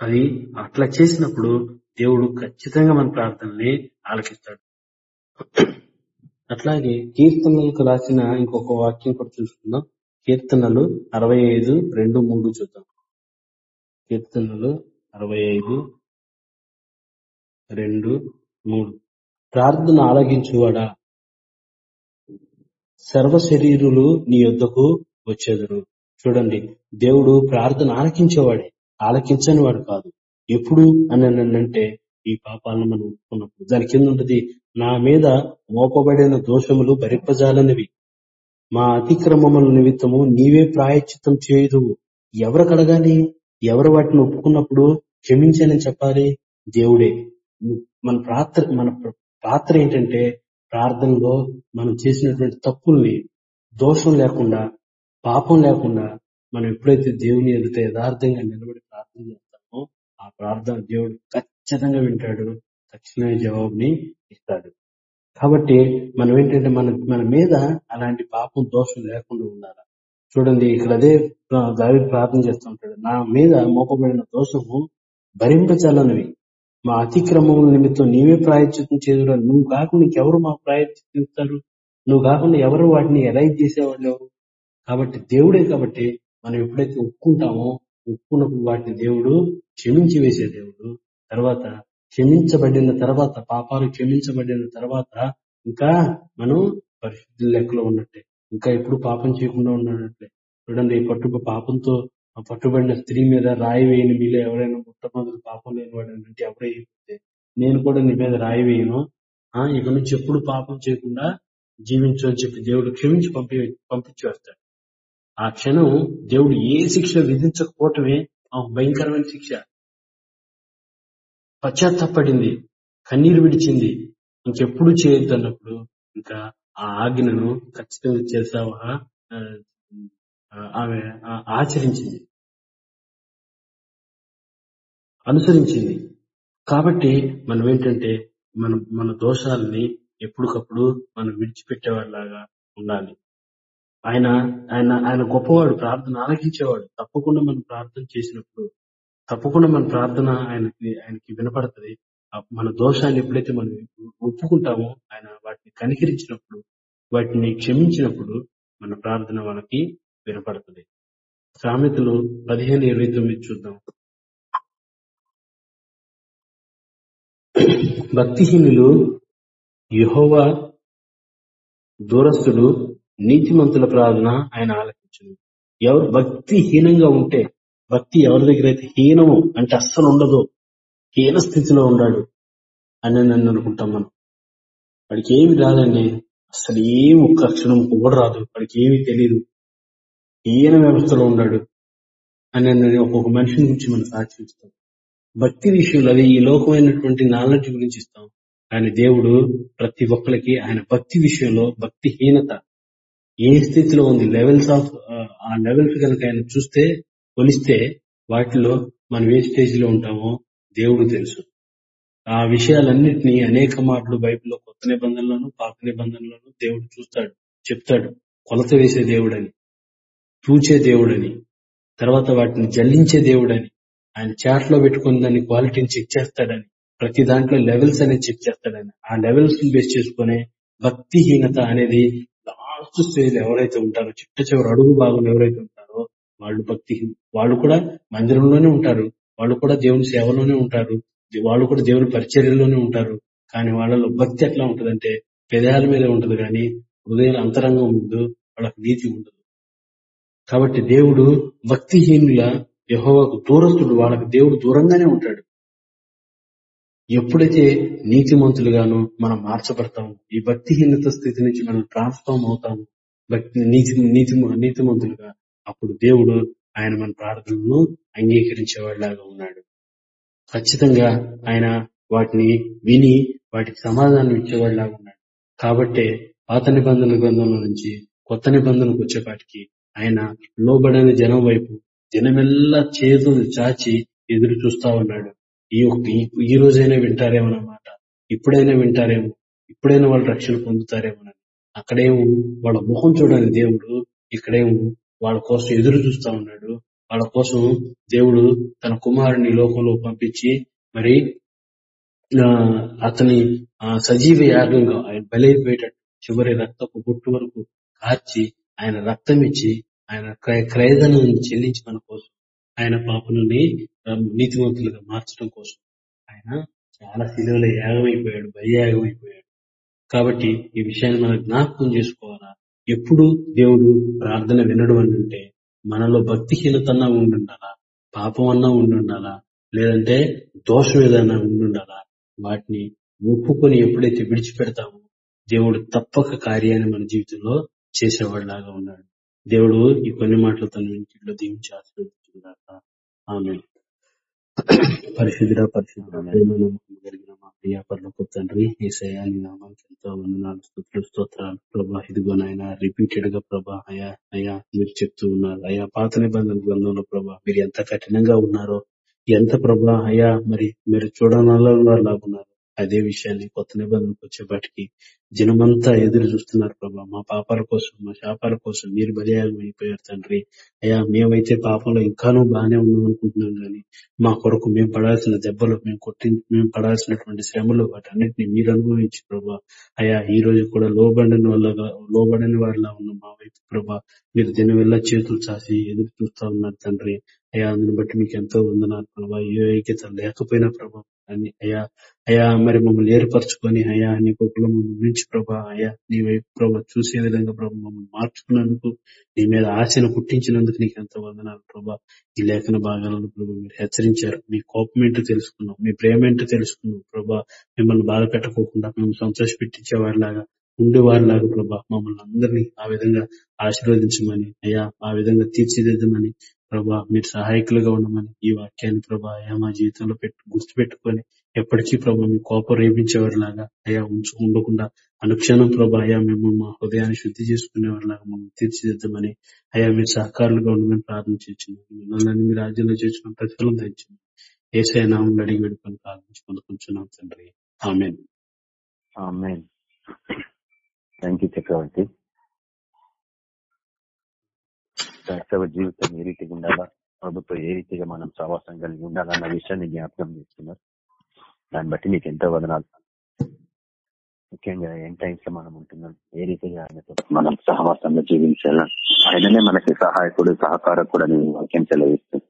[SPEAKER 3] అది అట్లా చేసినప్పుడు దేవుడు ఖచ్చితంగా మన ప్రార్థనని ఆలకిస్తాడు. అట్లాగే కీర్తనలకు రాసిన ఇంకొక వాక్యం కూడా చూసుకుందాం. కీర్తనలు అరవై ఐదు రెండు మూడు చూద్దాం. కీర్తనలు అరవై ఐదు రెండు మూడు. ప్రార్థన ఆలగించువాడా సర్వ శరీరులు నీ యొద్దకు వచ్చేదరు. చూడండి దేవుడు ప్రార్థన ఆలకించేవాడే ఆలకించని వాడు కాదు. ఎప్పుడు అని అంటే ఈ పాపాలను మనం ఒప్పుకున్నప్పుడు దాని కింద ఉంటది నా మీద మోపబడిన దోషములు భరింపజాలనివి. మా అతిక్రమముల నిమిత్తము నీవే ప్రాయశ్చిత్తం చేయదు ఎవరు కడగాలి ఎవరు వాటిని ఒప్పుకున్నప్పుడు క్షమించానని చెప్పాలి? దేవుడే. మన పాత్ర మన పాత్ర ఏంటంటే ప్రార్థనలో మనం చేసినటువంటి తప్పుల్ని దోషం లేకుండా పాపం లేకుండా మనం ఎప్పుడైతే దేవుని ఎదుట యథార్థంగా నిలబడి ప్రార్థన చేస్తామో ఆ ప్రార్థన దేవుడు ఖచ్చితంగా వింటాడు. తక్షణమే జవాబుని ఇస్తాడు. కాబట్టి మనం ఏంటంటే మన మన మీద అలాంటి పాపం దోషం లేకుండా ఉండాలి? చూడండి ఇక్కడ అదే దావి ప్రార్థన చేస్తూ ఉంటాడు. నా మీద మోపబడిన దోషము భరింపచాలనివి మా అతిక్రమముల నిమిత్తం నీవే ప్రాయశ్చిత్తం చేదురా. నువ్వు కాకుండా ఎవరు మా ప్రాయశ్చిత్తం ఇస్తారు నువ్వు కాకుండా ఎవరు వాటిని ఎరైజ్ చేసేవాళ్ళు? ఎవరు కాబట్టి దేవుడే కాబట్టి మనం ఎప్పుడైతే ఒప్పుకుంటామో ఒప్పుకున్నప్పుడు వాటిని దేవుడు క్షమించి వేసే దేవుడు. తర్వాత క్షమించబడిన తర్వాత పాపాలు క్షమించబడిన తర్వాత ఇంకా మనం పరిశుద్ధి లెక్కలో ఉన్నట్టే. ఇంకా ఎప్పుడు పాపం చేయకుండా ఉన్నాడంటే చూడండి పట్టు పాపంతో పట్టుబడిన స్త్రీ మీద రాయి వేయని మీలో ఎవరైనా మొట్టమొదటి పాపం లేనివాడు అంటే ఎవరైతే నేను కూడా నీ మీద రాయి వేయను. ఆ ఇక నుంచి ఎప్పుడు పాపం చేయకుండా జీవించు అని చెప్పి దేవుడు క్షమించి పంపి పంపించి వస్తాడు ఆ క్షణం దేవుడు ఏ శిక్ష విధించకపోవటమే ఆ భయంకరమైన శిక్ష. పశ్చాత్తపడింది కన్నీరు విడిచింది. ఇంకెప్పుడు చేయొద్దు అన్నప్పుడు ఇంకా ఆ ఆజ్ఞను ఖచ్చితంగా చేసావు ఆమె ఆచరించింది. అనుసరించింది. కాబట్టి మనం ఏంటంటే మన మన దోషాలని ఎప్పటికప్పుడు మనం విడిచిపెట్టేవాడిలాగా ఉండాలి. ఆయన ఆయన ఆయన గొప్పవాడు ప్రార్థన ఆలకించేవాడు. తప్పకుండా మనం ప్రార్థన చేసినప్పుడు తప్పకుండా మన ప్రార్థన ఆయనకి ఆయనకి వినపడుతుంది. మన దోషాన్ని ఎప్పుడైతే మనం ఒప్పుకుంటామో ఆయన వాటిని కనికరించినప్పుడు వాటిని క్షమించినప్పుడు మన ప్రార్థన వాళ్ళకి వినపడుతుంది. సామెతలు పదిహేను ఇరవై తొమ్మిది చూద్దాం. భక్తిహీనులు యహోవా దూరస్తుడు నీతిమంతుల ప్రార్థన ఆయన ఆలోచించింది ఎవరు భక్తిహీనంగా ఉంటే భక్తి ఎవరి దగ్గర అయితే హీనము అంటే అస్సలు ఉండదు. హీన స్థితిలో ఉన్నాడు అని నన్ను అనుకుంటాం మనం. వాడికి ఏమి రాదండి. అసలు ఏం ఒక్క క్షణం కూడా రాదు. వాడికి ఏమీ తెలియదు హీన వ్యవస్థలో ఉన్నాడు అని నేను ఒక్కొక్క మనిషిని గురించి మనం సాక్షిస్తాం. భక్తి విషయంలో అది ఈ లోకమైనటువంటి నాలెడ్జ్ గురించి ఇస్తాం. కానీ దేవుడు ప్రతి ఒక్కరికి ఆయన భక్తి విషయంలో భక్తిహీనత ఏ స్థితిలో ఉంది లెవెల్స్ ఆఫ్ ఆ లెవెల్స్ కనుక ఆయన చూస్తే కొలిస్తే వాటిలో మనం ఏ స్టేజ్లో ఉంటామో దేవుడు తెలుసు. ఆ విషయాలన్నింటినీ అనేక మాటలు బైబిల్లో కొత్త నిబంధనలను పాత నిబంధనలను దేవుడు చూస్తాడు చెప్తాడు. కొలత వేసే దేవుడని చూచే దేవుడని తర్వాత వాటిని జల్లించే దేవుడని ఆయన చాట్లో పెట్టుకుని దాని క్వాలిటీని చెక్ చేస్తాడని ప్రతి దాంట్లో లెవెల్స్ అనేది చెక్ చేస్తాడని. ఆ లెవెల్స్ని బేస్ చేసుకునే భక్తిహీనత అనేది లాస్ట్ స్టేజ్ ఎవరైతే ఉంటారో చిట్ట చివరి అడుగు భాగంలో ఎవరైతే ఉంటారో వాళ్ళు భక్తిహీన వాళ్ళు కూడా మందిరంలోనే ఉంటారు. వాళ్ళు కూడా దేవుని సేవలోనే ఉంటారు. వాళ్ళు కూడా దేవుని పరిచర్యలోనే ఉంటారు. కానీ వాళ్ళలో భక్తి ఎట్లా ఉంటుందంటే పెదాల మీద ఉంటుంది కానీ హృదయం అంతరంగం ముందు వాళ్ళకి నీతి ఉండదు. కాబట్టి దేవుడు భక్తిహీనుల యహోవకు దూరస్తుడు. వాళ్ళకి దేవుడు దూరంగానే ఉంటాడు. ఎప్పుడైతే నీతిమంతులుగాను మనం మార్చబడతాము ఈ భక్తిహీనత స్థితి నుంచి మనం ట్రాన్స్ఫార్మ్ అవుతాము భక్తి నీతి నీతి నీతిమంతులుగా అప్పుడు దేవుడు ఆయన మన ప్రార్థనలను అంగీకరించేవాడిలాగా ఉన్నాడు. ఖచ్చితంగా ఆయన వాటిని విని వాటికి సమాధానం ఇచ్చేవాడిలాగా ఉన్నాడు. కాబట్టే పాత నిబంధన గ్రంథంలో నుంచి కొత్త నిబంధనకు వచ్చేపాటికి ఆయన లోబడని జనం వైపు జనమెల్లా చేతులు చాచి ఎదురు చూస్తా ఉన్నాడు. ఈ ఈ- ఈ రోజైనా వింటారేమో అన్నమాట ఇప్పుడైనా వింటారేమో. ఇప్పుడైనా వాళ్ళు రక్షణ పొందుతారేమో అక్కడేమో వాళ్ళ ముఖం చూడని దేవుడు ఇక్కడేమో వాళ్ళ కోసం ఎదురు చూస్తా ఉన్నాడు. వాళ్ళ కోసం దేవుడు తన కుమారుని లోకంలో పంపించి మరి ఆ, అతని ఆ, సజీవ యాగంగా ఆయన బలైపోయేటట్టు చివరి రక్తపు బొట్టు వరకు కార్చి ఆయన రక్తం ఇచ్చి ఆయన క్రయ క్రయధనం చెల్లించి మన కోసం ఆయన పాపనుని నీతివంతులుగా మార్చడం కోసం ఆయన చాలా శిలువలో యాగమైపోయాడు బలియాగం అయిపోయాడు కాబట్టి ఈ విషయాన్ని మనం జ్ఞాపకం చేసుకోవాలా? ఎప్పుడు దేవుడు ప్రార్థన వినడు అంటే మనలో భక్తిహీనతన్నా ఉండుండాలా? పాపం అన్నా ఉండుండాలా? లేదంటే దోషం ఏదైనా ఉండుండాలా? వాటిని ఒప్పుకొని ఎప్పుడైతే విడిచిపెడతామో దేవుడు తప్పక కార్యాన్ని మన జీవితంలో చేసేవాడిలాగా ఉన్నాడు. దేవుడు ఈ కొన్ని మాటలు తన ఇంటిలో దీవించి ఆశీర్వదించుగాక ఆమె పరిశుద్ధ పరిశుద్ధ ప్రేమ నమ్మకం కలిగిన మా ప్రియ పర్లకు తండ్రి ఏసయ్యా నీ నామానికి ఎంతో వందనాలు స్థుతులు స్తోత్రాలు. ప్రభా ఇదిగో నాయన రిపీటెడ్గా ప్రభా అయా అయా మీరు చెప్తూ ఉన్నారు. అయా పాత నిబంధన గ్రంథంలో ప్రభా మీరు ఎంత కఠినంగా ఉన్నారో ఎంత ప్రభా అయా మరి మీరు చూడనలా ఉన్నారు అదే విషయాన్ని కొత్త నిబంధనకు వచ్చేపాటికి జనమంతా ఎదురు చూస్తున్నారు ప్రభా. మా పాపాల కోసం మా శాపాల కోసం మీరు బలియాగం అయిపోయారు తండ్రి. అయ్యా మేమైతే పాపంలో ఇంకానూ బాగానే ఉన్నాం అనుకుంటున్నాం కానీ మా కొరకు మేము పడాల్సిన దెబ్బలు మేము కొట్టి మేము పడాల్సినటువంటి శ్రమలు వాటన్నిటిని మీరు అనుభవించి ప్రభా. అయ్యా ఈ రోజు కూడా లోబడని వల్ల లోబడని వారిలా ఉన్న మా వైపు ప్రభా. మీరు దీని వల్ల చేతులు చాసి ఎదురు చూస్తా ఉన్నారు తండ్రి. అయ్యా అందుని బట్టి మీకు ఎంతో వందనాలు ప్రభా. ఏ ఐక్యత లేకపోయినా ప్రభా అని అయ్యా అయ్యా మరి మమ్మల్ని ఏర్పరచుకొని అయ్యా నీ కుక్కలో మమ్మల్ని నుంచి ప్రభా అయ్యా నీ వైపు ప్రభా చూసే విధంగా ప్రభా మమ్మల్ని మార్చుకున్నందుకు నీ మీద ఆశను పుట్టించినందుకు నీకు ఎంత వందనాలు ప్రభా. ఈ లేఖన భాగాలను ప్రభా మీరు హెచ్చరించారు. మీ కోపం ఏంటో తెలుసుకున్నాం. మీ ప్రేమ ఏంటో తెలుసుకున్నాం ప్రభా. మిమ్మల్ని బాధ పెట్టకోకుండా మేము సంతోష పెట్టించేవారిలాగా ఉండేవారిలాగా ప్రభా మమ్మల్ని అందరినీ ఆ విధంగా ఆశీర్వదించమని అయ్యా ఆ విధంగా తీర్చిదిద్దమని ప్రభా మీరు సహాయకులుగా ఉండమని ఈ వాక్యాన్ని ప్రభా అయ్యా మా జీవితంలో పెట్టు గుర్తుపెట్టుకొని ఎప్పటికీ ప్రభా మీ కోపం రేపించేవారిలాగా అయ్యా ఉంచు ఉండకుండా అనుక్షణం ప్రభా అయ్యా మేము మా హృదయాన్ని శుద్ధి చేసుకునేవారిలాగా మమ్మల్ని తీర్చిదిద్దామని అయ్యా మీరు సహకారులుగా ఉండమని ప్రార్థన చేస్తున్నాం మిమ్మల్ని మీ రాజ్యంలో చేసిన ప్రతిఫలం తెచ్చింది ఏసఐ నామం అడిగి పెట్టుకొని ప్రార్థించి పొందుకుంటున్నాం తండ్రి. ఆమె
[SPEAKER 5] థ్యాంక్ యూ చక్రవర్తి. క్రైస్తవ జీవితం ఏ రీతిగా ఉండాలా? ప్రభుత్వం ఏ రీతిగా మనం సహవాసం కలిగి ఉండాలన్న విషయాన్ని జ్ఞాపకం చేస్తున్నారు దాన్ని బట్టి నీకు ఎంతో వదనాలు. ముఖ్యంగా ఎన్ టైమ్స్లో మనం ఉంటున్నాం. ఏ రీతిగా ఆయనతో మనం సహవాసంలో జీవించాలా? ఆయననే మనకి సహాయకుడు సహకారకుడు అని వాక్యం సెలవిస్తుంది.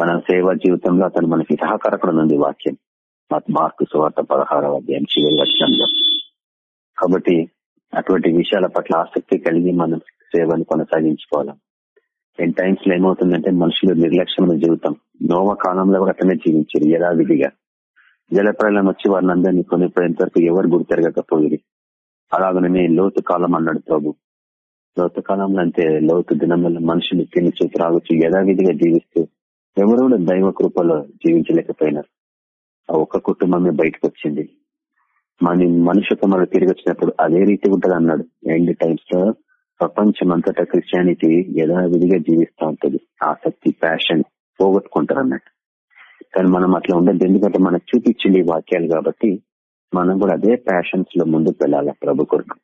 [SPEAKER 5] మన సేవా జీవితంలో అతను మనకి సహకారకుడు ఉంది వాక్యం. మార్కు సువార్త పదహారవ అధ్యాయం చివరి వచ్చినంలో కాబట్టి అటువంటి విషయాల పట్ల ఆసక్తి కలిగి మనం సేవను కొనసాగించుకోవాలి? ఎన్ టైమ్స్లో ఏమవుతుందంటే మనుషులు నిర్లక్ష్యమైన జీవితం. నోవ కాలంలో కూడా అట్లనే జీవించారు యథావిధిగా. జలప్రలయం వచ్చి వారిని అందరినీ కొనిపోయేంత వరకు ఎవరు గుర్తెరగకపోయింది అలాగనే లోతు కాలం అన్నాడు ప్రభు. లోతు కాలంలో అంటే లోతు దినంలో మనుషులు తిని చూపు రావచ్చు యథావిధిగా జీవిస్తూ ఎవరు కూడా దైవ కృపలో జీవించలేకపోయినారు. ఆ ఒక్క కుటుంబమే బయటకు వచ్చింది. మన మనుషుతో మనం తిరిగి వచ్చినప్పుడు అదే రీతి ఉంటుంది అన్నాడు ఎండ్ టైమ్స్లో ప్రపంచం అంతటా క్రిస్టియానిటీ యథావిధిగా జీవిస్తూ ఉంటుంది. ఆసక్తి ప్యాషన్ పోగొట్టుకుంటారు అన్నట్టు కానీ మనం అట్లా ఉండదు ఎందుకంటే మనకు చూపించింది వాక్యాలు కాబట్టి మనం కూడా అదే ప్యాషన్స్లో ముందుకు వెళ్ళాలి ప్రభు కొరకు.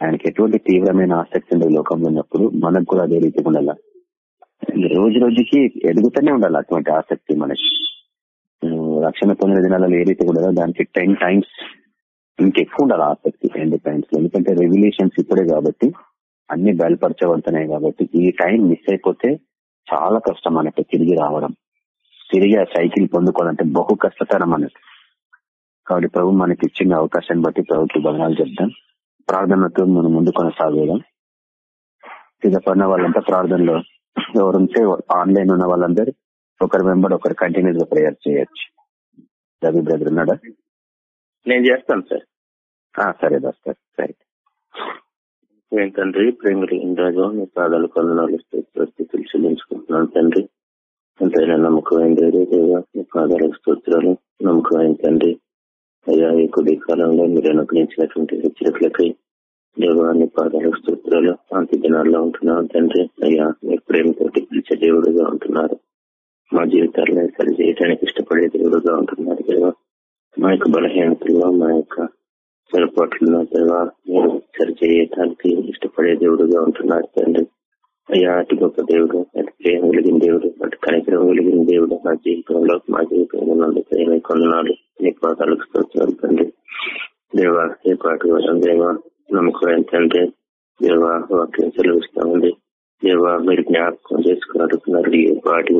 [SPEAKER 5] ఆయనకి ఎటువంటి తీవ్రమైన ఆసక్తి ఉంది లోకంలో ఉన్నప్పుడు మనకు కూడా అదే రీతిగా ఉండాల? రోజు రోజుకి ఎదుగుతూనే ఉండాలి అటువంటి ఆసక్తి మనకి? రక్షణ పొందిన దినాలలో ఏ రీతి ఉండదో దానికి టెన్ టైమ్స్ ఇంకెక్కువ ఉండాలి ఆసక్తి ఎండ్ టైమ్స్ ఎందుకంటే రెగ్యులేషన్స్ ఇప్పుడే కాబట్టి అన్ని బయలుపరచబడుతున్నాయి కాబట్టి ఈ టైం మిస్ అయిపోతే చాలా కష్టం అన్నట్టు తిరిగి రావడం. తిరిగి ఆ సైకిల్ పొందుకోవాలంటే బహు కష్టతరం అన్నట్టు కాబట్టి ప్రభు మనకి ఇచ్చిన అవకాశాన్ని బట్టి ప్రభుత్వ బదనాలు చెప్తాం. ప్రార్థనతో మనం ముందు కొనసాగేదాం సిద్ధపడిన వాళ్ళంతా ప్రార్థనలో ఎవరుంటే ఆన్లైన్ ఉన్న వాళ్ళందరూ ఒకరి వెంబడి ఒకరు కంటిన్యూస్గా ప్రేయర్ చేయొచ్చు. రవి బ్రదర్ ఉన్నాడా?
[SPEAKER 2] నేను చేస్తాను సార్.
[SPEAKER 5] సరే దాస్తారు సరే.
[SPEAKER 2] తండ్రి ప్రేమ రాజు మీ పాదాలు కొన్నాళ్ళు స్థితులు చెల్లించుకుంటున్నాను తండ్రి. ఎంతైనా నమ్మకమైన దేవ మీ పాదాలకు స్తోత్రాలు నమ్మకమైన తండ్రి. అయ్యా ఈ కొద్ది కాలంలో మీరు అనుగ్రహించినటువంటి హెచ్చరికలకై దేవాన్ని పాదాలకు స్తోత్రాలు అంత్య దినాల్లో ఉంటున్నాను తండ్రి. అయ్యా మీ ప్రేమతోటి పిలిచే దేవుడుగా ఉంటున్నారు. మా జీవితాలను సరి చేయడానికి ఇష్టపడే దేవుడుగా ఉంటున్నారు దేవా. మా యొక్క బలహీనతల్లో మా యొక్క పొరపాట్లను దేవా మీరు సరిచేయటానికి ఇష్టపడే దేవుడుగా ఉంటున్నారు తండ్రి. అయ్యా అటు గొప్ప దేవుడు అటు ప్రేమ కలిగిన దేవుడు అటు కనికరం కలిగిన దేవుడు మా జీవితంలో మా జీవితంలో నుండి ప్రేమ కొన్నాడు. నీ పాదాలకు స్తోత్రాలు తండ్రి. దేవా ఏ పాటు దేవా? నమ్మకం ఏంటంటే దేవా వాక్యం సెలవిస్తా ఉంది దేవా మీరు జ్ఞాపకం చేసుకుని అడుగుతున్నారు ఏ పాటి.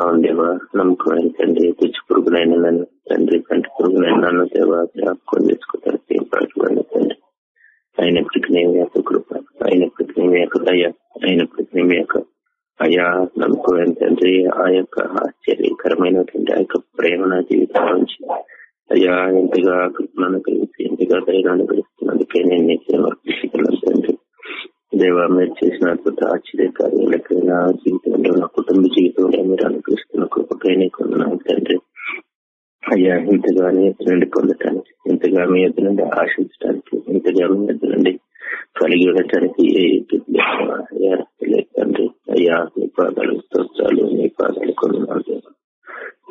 [SPEAKER 2] అవును దేవా నమ్మకం ఏంటంటే పిచ్చి పురుగులైన నన్ను నన్ను దేవా జ్ఞాపకం చేసుకుంటారు. ఏం పాటుకోండి తండ్రి అయినప్పటికీ నేను యొక్క కృప అయినప్పటికీ నేను యొక్క దయ అయినప్పటికీ నేను యొక్క అయా నమ్మకమైన తండ్రి ఆ యొక్క ఆశ్చర్యకరమైనటువంటి ఆ యొక్క ప్రేమ నా జీవితంలో నుంచి అయ్యా ఎంతగా కృపణను కలిగి ఎంతగా ధైర్యాన్ని కలిగిస్తున్నందుకే నేను నీకు సమర్పించగలను తండ్రి దేవ మీరు చేసిన అద్భుత ఆశ్చర్యకార్యాలకైనా జీవితంలో నా కుటుంబ జీవితంలో మీరు అనుకరిస్తున్న కృపకైనా నీకు తండ్రి. అయ్యా ఇంతగా మీ నుండి పొందటానికి. ఇంతగా మీ ఎద్దు నుండి ఆశించడానికి ఇంతగా మీ ఎద్దు నుండి కలిగి ఉండటానికి ఏ లేదు తండ్రి అయ్యా మీ పాదాలు స్తోత్రాలు మీ పాదాలు కొన్ని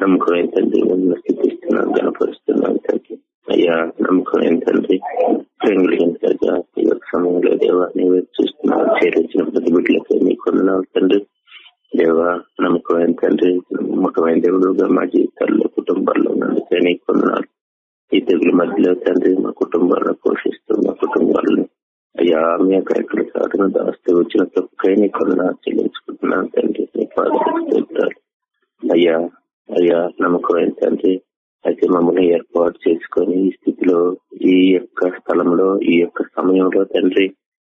[SPEAKER 2] నమ్మకం ఏంటంటే స్థితిస్తున్నాను గనపరుస్తున్నాను తండ్రి. అయ్యా నమ్మకం ఏంటండి ప్రేమలు ఎంతగా ఈ యొక్క సమయంలో దేవా నీవు చూస్తున్నావు చేరించిన ప్రతి బిడ్డలకి నీ కొందనాలు తండ్రి. దేవా నమ్మకమైన తండ్రి? నమ్మకమైన దేవుడుగా మా జీవితాల్లో కుటుంబాల్లో నందుకే కొన్నారు ఈ తెగుల మధ్యలో తండ్రి మా కుటుంబాలను పోషిస్తూ మా కుటుంబాలను అయ్యా మీ యొక్క ఎక్కడ సాధన దాస్తే వచ్చిన తప్పుకై నీ చెల్లించుకుంటున్నాను తండ్రి నీ పాదాలు అయ్యా అయ్యా నమ్మకమైన తండ్రి? అయితే మమ్మల్ని ఏర్పాటు చేసుకొని ఈ స్థితిలో ఈ యొక్క స్థలంలో ఈ యొక్క సమయంలో తండ్రి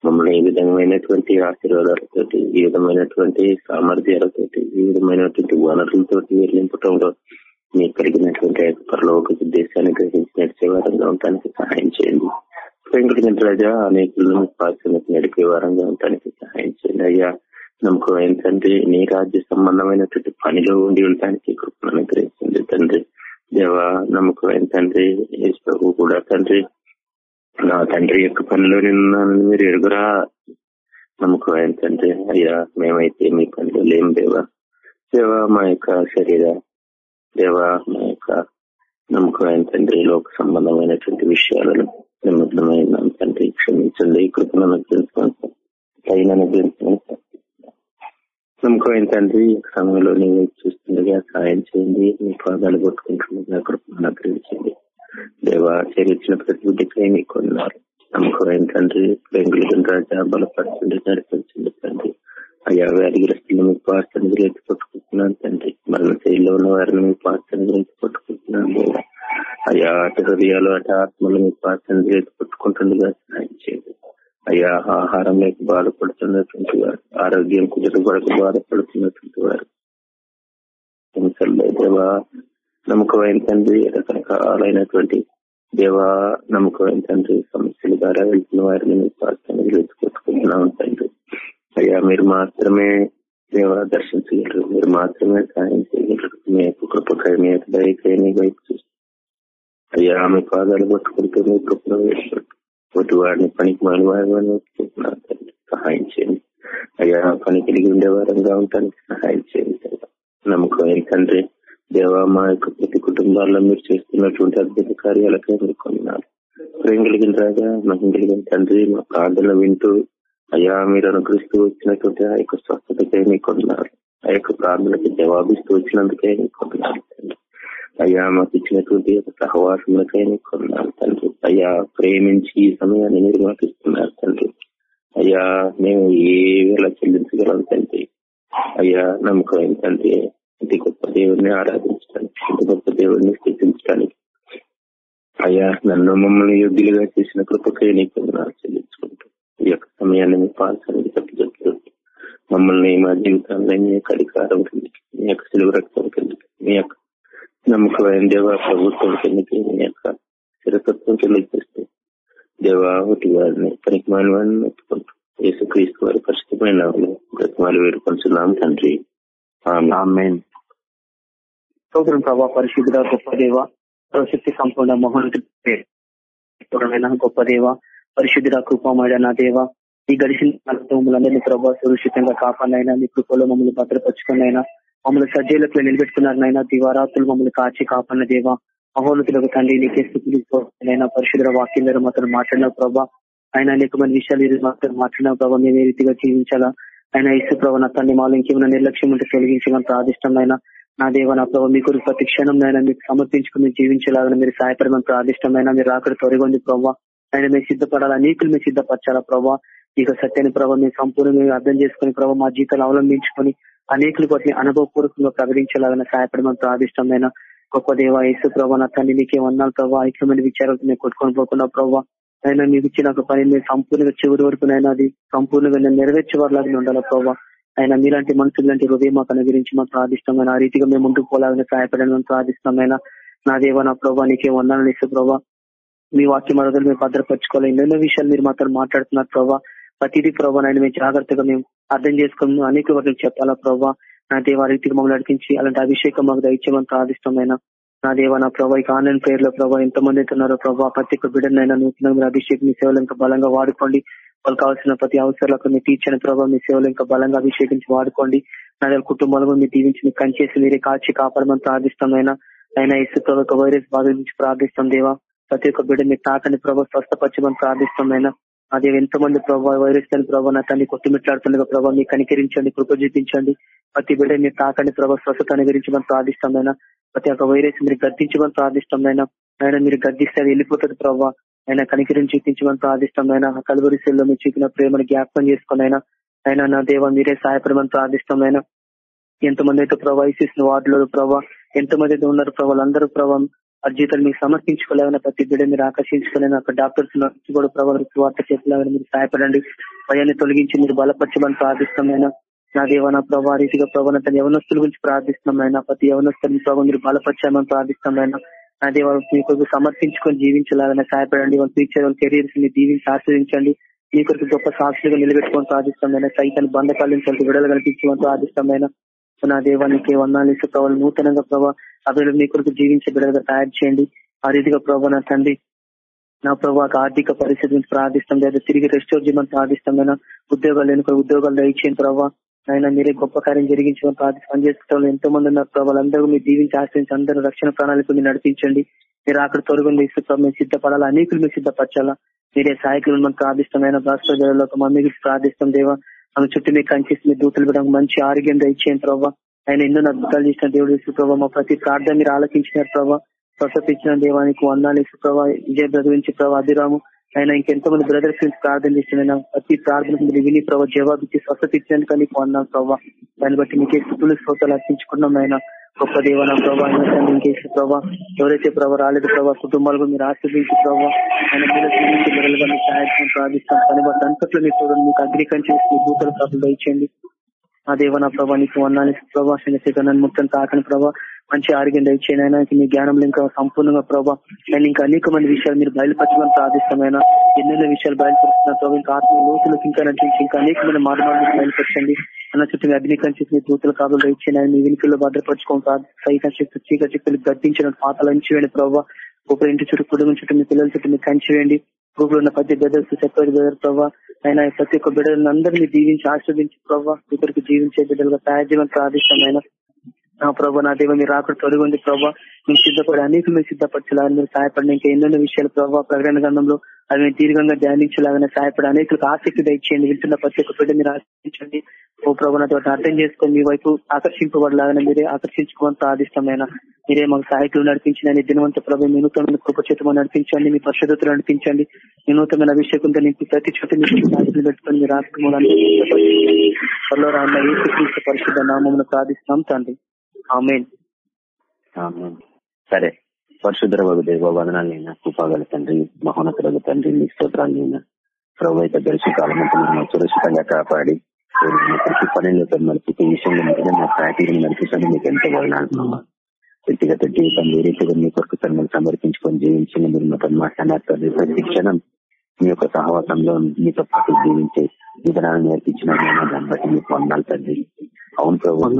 [SPEAKER 2] మమ్మల్ని ఈ విధమైనటువంటి ఆశీర్వాదాలతోటి ఈ విధమైనటువంటి సామర్థ్యాలతోటి ఈ విధమైనటువంటి వనరులతోటి వెళ్ళింపటంలో మీకు కలిగినటువంటి పరలోక ఉద్దేశాన్ని గ్రహించి నడిచే వారంగా ఉండటానికి సహాయం చేయండి. వెంకటగిరి రాజా అనేకులను పాశ్రమకి నడిపే వారంగా ఉండటానికి సహాయం చేయండి. అయ్యా నమ్మకం ఏంటంటే నీ రాజ్య సంబంధమైనటువంటి పనిలో ఉండి ఉండటానికి కృపను అనుగ్రహించింది తండ్రి దేవ నమ్మకం ఏంటంటే కూడా తండ్రి నా తండ్రి యొక్క పనిలో నిన్న మీరు ఎరుగురా నమ్మకం ఏంటంటే అయ్యా మేమైతే మీ పనిలో లేం దేవా. దేవా మా యొక్క శరీర దేవా మా యొక్క నమ్మకమైన తండ్రి లోక సంబంధమైనటువంటి విషయాలను నిమగ్నమైన తండ్రి. క్షమించండి కృపను అనుగ్రహించండి పైన అనుగ్రహించండి నమ్మకమైన తండ్రి ఈ సమయంలో నేను చూస్తుండగా సాయం చేయండి మీ పాదాలు కొట్టుకుంటుండగా కృపను అనుగ్రహించండి. దేవా చేరించిన ప్రతి బిడ్డకే మీకు ఉన్నారు నమ్మకమైన తండ్రి? బెంగుళూరు రాజా బలపరచండి నడిపించండి తండ్రి. అయ్యా వ్యాధిగ్రస్తులు మీకు పాస్తని గురించి పట్టుకుంటున్నాను తండ్రి. మరణ శైలిలో ఉన్న వారిని మీ పాస్తని గురించి పట్టుకుంటున్నాను దేవా. అయ్యా అటు హృదయాలు అటు ఆత్మలు మీ పాస్తని గురించి పట్టుకుంటుండగా సహాయం చేయండి. అయ్యా ఆహారం లేక బాధపడుతున్నటువంటి వారు ఆరోగ్యం కుదురుబడక బాధపడుతున్నటువంటి వారు. హింసల్లో దేవా. నమ్మకమైన తండ్రి రకరకాలైనటువంటి దేవా నమ్మకమైన తండ్రి సమస్యల ద్వారా వెళ్తున్న వారిని మీ పాస్తని తండ్రి. అయ్యా మీరు మాత్రమే దేవా దర్శించగలరు. మీరు మాత్రమే సహాయం చేయగలరు. మీ యొక్క కృపకాయ మీ యొక్క దయకై మీ వైపు చూస్తారు అయ్యా ఆమె పాదాలు పట్టుకుంటూ మీ కృపలో వేసుకోండి ఒకటి వాడిని పనికి మాని వారిని తండ్రి. సహాయం చేయండి. అయ్యా పని కలిగి ఉండే వారంగా ఉండటానికి సహాయం చేయండి నమ్మకం నమ్మకమైన తండ్రి దేవా మా యొక్క ప్రతి కుటుంబాల్లో మీరు చేస్తున్నటువంటి అద్భుత కార్యాలకే మీరు కొన్నారు. ప్రేమ కలిగిన రాజా మహిం కలిగిన తండ్రి మా ప్రార్థన వింటూ అయ్యా మీరు అనుగ్రహిస్తూ వచ్చినటువంటి ఆ యొక్క స్వస్థతకే మీకు కొన్నారు. ఆ యొక్క ప్రార్థనకి జవాబిస్తూ వచ్చినందుకే మీకు కొన్నారు తండ్రి. అయ్యా మాకు ఇచ్చినటువంటి యొక్క సహవాసములకై మీకు కొన్నారు తండ్రి. అయ్యా ప్రేమించి ఈ సమయాన్ని మీరు మాకు ఇస్తున్నారు తండ్రి. అయ్యా మేము ఏ వేళ చెల్లించగలం తండ్రి. అయ్యా నమ్మకం ఏంటంటే ఇంటి గొప్ప దేవుడిని ఆరాధించడానికి ఇంటి గొప్ప దేవుడిని స్థితించడానికి. అయ్యా నన్ను మమ్మల్ని యోగ్యులుగా చేసిన కృపకే నీకు వందనాలు చెల్లించుకుంటూ ఈ యొక్క సమయాన్ని మీ పాల్సనికి తప్పిచెప్తుంది మమ్మల్ని మా జీవితాన్ని మీ యొక్క అధికారం కిందకి మీ యొక్క సెలవు రక్తం కిందకి మీ యొక్క నమ్మకమైన దేవ ప్రభుత్వం కిందకి మీ యొక్క స్థిరతత్వం చెల్లించేస్తే దేవా ఒకటి వారిని పనికి మాని వారిని ఒప్పుకుంటూ యేసుక్రీస్తు వారి పరిశుద్ధమైన నామములో బ్రతిమాలు వేడుకొంచున్నాం తండ్రి. ఆమేన్.
[SPEAKER 6] స్తోత్రం ప్రభా పరిశుద్ధ గొప్ప దేవ సర్వశక్తి సంపూర్ణ మహోన్నతమైన గొప్ప దేవ పరిశుద్ధుడ కృపమైన నా దేవ ఈ గడిచిన కాలంలో మమ్మల్ని ప్రభావ సురక్షితంగా కాపాడినైనా మీ కృపలో మమ్మల్ని భద్రపరుచుకున్నైనా మమ్మల్ని సజ్జీలకు నిలబెట్టుకున్నారనైనా దివారాత్రులు మమ్మల్ని కాచి కాపాడిన దేవ మహోన్నతులకు తండ్రి నీకే స్థితినైనా పరిశుద్ధ వాక్యం మాత్రం మాట్లాడిన ప్రభా. ఆయన అనేకమైన విషయాలు మాత్రం మాట్లాడిన ప్రభావ మేము ఏ రీతిగా జీవించాలా? ఆయన ఇసు ప్రభు నా తండ్రి మాలో ఇంకేమైనా నిర్లక్ష్యం ఉంటే తొలగించమని ప్రాదిష్టమైన నా దేవ నా ప్రభు మీ కొరకు ప్రతి క్షణం నాయన మీకు సమర్పించుకుని జీవించేలాగా మీరు సహాయపడమని ప్రాదిష్టమైన మీరు అక్కడ తొలగొంది ప్రభావ ఆయన మీరు సిద్ధపడాలా? నీకులు మీరు సిద్ధపరచాలా ప్రభావ మీకు సత్యాన్ని ప్రభావ మీరు సంపూర్ణంగా అర్థం చేసుకుని ప్రభావ మా జీవితాలు అవలంబించుకొని అనేకులు వాటిని అనుభవపూర్వకంగా ప్రకటించేలాగా సహాయపడమని ప్రాదిష్టమైన గొప్ప దేవ యేసు ప్రభా నా తండ్రి నీకే వందాలు ప్రభావ ఐక్యమైన విచారాలతో మీరు కొట్టుకొని పోకుండా ప్రభావ అయినా మీకు ఇచ్చిన ఒక పని మీరు సంపూర్ణంగా చివరి వరకు నైనా అది సంపూర్ణంగా నేను నెరవేర్చే వారిలాగా ఉండాలి ప్రభావ ఆయన మీలాంటి మనుషులు లాంటి హృదయం మాకు అనుగ్రహించి మాకు ప్రాదిష్టమైన ఆ రీతిగా మేము ముందుకు పోలాలని సహాయపడడం ప్రాదిష్టమైన నా దేవ నా ప్రభావ నీకే వందాలు ఇస్తే ప్రభావ మీ వాక్యం అరదలు మేము భద్రపరచుకోవాలి. ఎన్నెన్నో విషయాలు మీరు మాతో మాట్లాడుతున్నారు ప్రభావ ప్రతిదీ ప్రభావ నాయన మేము జాగ్రత్తగా మేము అర్థం చేసుకుని అనేక వాటికి చెప్పాలా ప్రభావ నా దేవ ఆ రీతికి మమ్మల్ని నడిపించి అలాంటి అభిషేకం మాకు దయచేయమని ప్రాదిష్టమైన నా దేవ నా ప్రభా ఇక ఆన్లైన్ పేర్లో ప్రభా ఎంతమంది అయితే ఉన్నారో ప్రభా ప్రతి ఒక్క బిడ్డనైనా నూతన అభిషేకం మీ సేవలు ఇంకా బలంగా వాడుకోండి. వాళ్ళకి కావాల్సిన ప్రతి అవసరాలకు మీ తీర్చిన ప్రభావ మీ సేవలు ఇంకా బలంగా అభిషేకించి వాడుకోండి. నా దగ్గర కుటుంబాలను మీరు దీవించి మీరు కంచేసి మీరే కాచి కాపాడమని ప్రార్థిస్తాం అయినా ఇసు వైరస్ బాధ నుంచి ప్రార్థిస్తాం దేవా. ప్రతి ఒక్క బిడ్డ మీరు తాకని ప్రభావ స్వస్థపరచమని ప్రార్థిష్టమైన అదే ఎంతమంది ప్రభావ వైరస్ కానీ ప్రభావ నా తల్లి కొట్టుమిట్లాడుతుండగా ప్రభావ నీ కనికరించండి కృప చూపించండి. ప్రతి బిడ్డ మీరు తాకండి ప్రభావ స్వస్థత అనుగరించమని ప్రార్థిష్టమైన ప్రతి ఒక్క వైరస్ మీరు గద్దించమని ప్రార్థిష్టమైన ఆయన మీరు గద్దిస్తే అది వెళ్ళిపోతుంది ప్రభావ ఆయన కనికరిని చూపించమని ప్రార్థిష్టమైన కలువరి సెల్లో మీరు చూపిన ప్రేమను జ్ఞాపకం చేసుకుని ఆయన ఆయన నా దేవ మీరే సహాయపడమని ప్రార్థిష్టమైన ఎంతమంది అయితే ప్రభావ ఐసీస్ వార్డులో ప్రభావ ఎంతమంది అయితే ఉన్నారు ప్రభావ వాళ్ళందరూ అర్జీతలు మీకు సమర్పించుకోలేదని ప్రతి బిడ్డ మీరు ఆకర్షించుకోలేని అక్కడ డాక్టర్స్ నర్సు కూడా ప్రభావం వార్త చేసేలాగా మీరు సహాయపడండి. భయాన్ని తొలగించి మీరు బలపరచమని ప్రార్థిస్తామైనా నా దేవ నా ప్రభావ రీతిగా ప్రభావ తన యవనస్తుల గురించి ప్రార్థిస్తున్నాం ప్రతి యవనస్తుని ప్రభావం మీరు బలపరచామని ప్రార్థిస్తున్నాం నా దేవ మీ కొరకు సమర్పించుకొని జీవించాలని సహాయపడండి. వాళ్ళ ఫ్యూచర్ వాళ్ళ కెరీర్స్ని దీవించి ఆశ్రయించండి మీ కొరకు గొప్ప సాక్షులుగా నిలబెట్టుకొని ప్రార్థిస్తామైనా సైతాన్ని బంధకాల నుంచి విడుదల కల్పించమని ప్రార్థిస్తామైనా నా దేవానికి వందాలు ఇస్తే నూతనంగా ప్రభావ అభివృద్ధి మీ కొరకు జీవించే బిడ్డలుగా తయారు చేయండి. ఆ రీతిగా ప్రభావ నా తండ్రి నా ప్రభావ ఆర్థిక పరిస్థితి నుంచి ప్రార్థిస్తాం. లేదా తిరిగి రెస్టోర్ చేయమని ప్రార్థిస్తాం. ఉద్యోగాలు ఎన్నుకో ఉద్యోగాలు దయచేయండి ప్రభావ ఆయన మీరే గొప్ప కార్యం జరిగించడం ప్రార్థన చేసుకుంటాం ఎంతో మంది ఉన్నారు ప్రభావ వాళ్ళందరూ మీరు దీవించి ఆశ్రయించి అందరూ రక్షణ ప్రణాళిక మీరు నడిపించండి. మీరు అక్కడ తొలగింది ఇస్తూ మీరు సిద్ధపడాలా? అనేకులు మీరు సిద్ధపరచాలా? మీరే సాయకులు మనం ప్రార్థిష్టమైన భాస్కర్ ఒక మమ్మీ ప్రార్థిస్తాం. దేవా మన చుట్టూ మీకు కంచేసి మీ దూతలు పెట్టడానికి మంచి ఆరోగ్యం దయచేయండి ప్రభావ ఆయన ఎన్నో అద్భుతాలు చేసిన దేవుడు ఇసు మా ప్రతి ప్రార్థన మీరు ఆలోచించినారు ప్రభా. స్వస్థత దేవానికి వందాలు ఇసు విజయ బ్రదర్ నుంచి ప్రభా అభిరాము. ఆయన ఇంకెంతో మంది బ్రదర్స్ నుంచి ప్రార్థన చేసిన ప్రతి ప్రార్థన మీరు విని ప్రభావ జవాబు ఇచ్చి స్వస్థత ఇచ్చినందుకు నీకు వందాం ప్రభావ దాన్ని బట్టి మీకే స్థుతులు శ్రోతలు అర్పించుకున్నాం ఆయన గొప్ప దేవన ప్రభావ ఇంకేసి ప్రభావ ఎవరైతే ప్రభావ రాలేదు ప్రభావ కుటుంబాలకు మీరు ఆశీర్వించి ప్రభావ ఆయన మీద మెరలుగా మీ సహాయం ప్రార్థిస్తాం. కానీ వాటి అంతట్లో మీరు చూడండి. మీకు అగ్రికల్చర్ భూతల ప్రభులు ఇచ్చేయండి ఆ నా ప్రభా నీకు వందాలి ప్రభా శనిశేఖరణ మొత్తం తాకని ప్రభా మంచి ఆరోగ్యం దయచేయండి మీ జ్ఞానంలో ఇంకా సంపూర్ణంగా ప్రభా నేను ఇంకా అనేక మంది విషయాలు మీరు బయలుపరచమని ప్రార్థిస్తామైనా ఎన్నెన్నో విషయాలు బయలుపరుస్తున్నారు ప్రభావ ఇంకా ఆత్మ లోతులకు ఇంకా నటించి ఇంకా అనేక మంది మార్గాలను బయలుపరచండి. అన్న చుట్టూ మీ అగ్నికం చేసి దూతల కాబులు దయచేయండి ఆయన మీ వెనుకల్లో భద్రపరచుకోండి సైతం శక్తి చీక శక్తులు గద్దించిన పాతలు అంచివేయండి ప్రభావ ఒక ఇంటి చుట్టూ కుటుంబం చుట్టూ మీ పిల్లల చుట్టూ మీకు కంచివేయండి గ్రూప్ ఉన్న ప్రతి బ్రదర్స్ సెపరేట్ బ్రదర్ ప్రభావ ఆయన ప్రతి ఒక్క బిడ్డలను అందరినీ దీవించి ఆశ్రదించి ప్రభావ ఇద్దరికి జీవించే బిడ్డలుగా తయారు చేయమని ప్రార్థిస్తాం నా ప్రభా నా దేవ మీరు రాకుండా తొలగింది ప్రభావ మీరు సిద్ధపడి అనేక మీరు సిద్ధపరచాలని మీరు సహాయపడిన ఇంకా ఎన్నెన్నో విషయాలు ప్రభావ ప్రకటన గంధంలో అవి మేము దీర్ఘంగా ధ్యానించలాగానే సహాయపడి అనేకలకు ఆసక్తి దయచేయండి. వింటున్న ప్రతి ఒక్క బిడ్డ మీరు ఆశ్రయించండి ఓ ప్రభు అర్థం చేసుకొని మీ వైపు ఆకర్షింపబడలాగానే మీరే ఆకర్షించుకోమని ప్రార్థిష్టమైన మీరే మాకు సహాయకులు నడిపించిన దినవంత ప్రభు మీ నూతనమైన కృపచేతమని నడిపించండి మీ పరిశుద్ధతలు నడిపించండి మీ నూతనమైన అభిషేకంతో నీకు ప్రతి చోట మీరు పెట్టుకుని మీరు ఆత్మూలాన్ని త్వరలో రాన్న ఏ పరిశుద్ధ నామమును ప్రార్థిస్తున్నాం తండ్రి. ఆమెన్.
[SPEAKER 5] సరే పరిశుద్ధ దేవ వదనాలైనా కృపాగల తండ్రి మహోన్నతుల తండ్రి మీ స్తోత్రాలైనా ప్రభు అయితే గడిచి కాలం సురక్షితంగా కాపాడి ప్రతి పనులతో నడిపి విషయంలో మీద నా ప్రాక్టీని నడిపించండి మీకు ఎంతో వదనాలు వ్యక్తిగత జీవితం ఏ రీతిగా మీ కొరకు తనను సమర్పించుకొని జీవించిన మీరు మా పని మాట్లాడారు ప్రతి క్షణం మీ యొక్క సహవాసంలో మీతో పాటు జీవించే విధానాన్ని నేర్పించిన దాన్ని బట్టి మీకు వందాలు తండ్రి అవును ప్రభు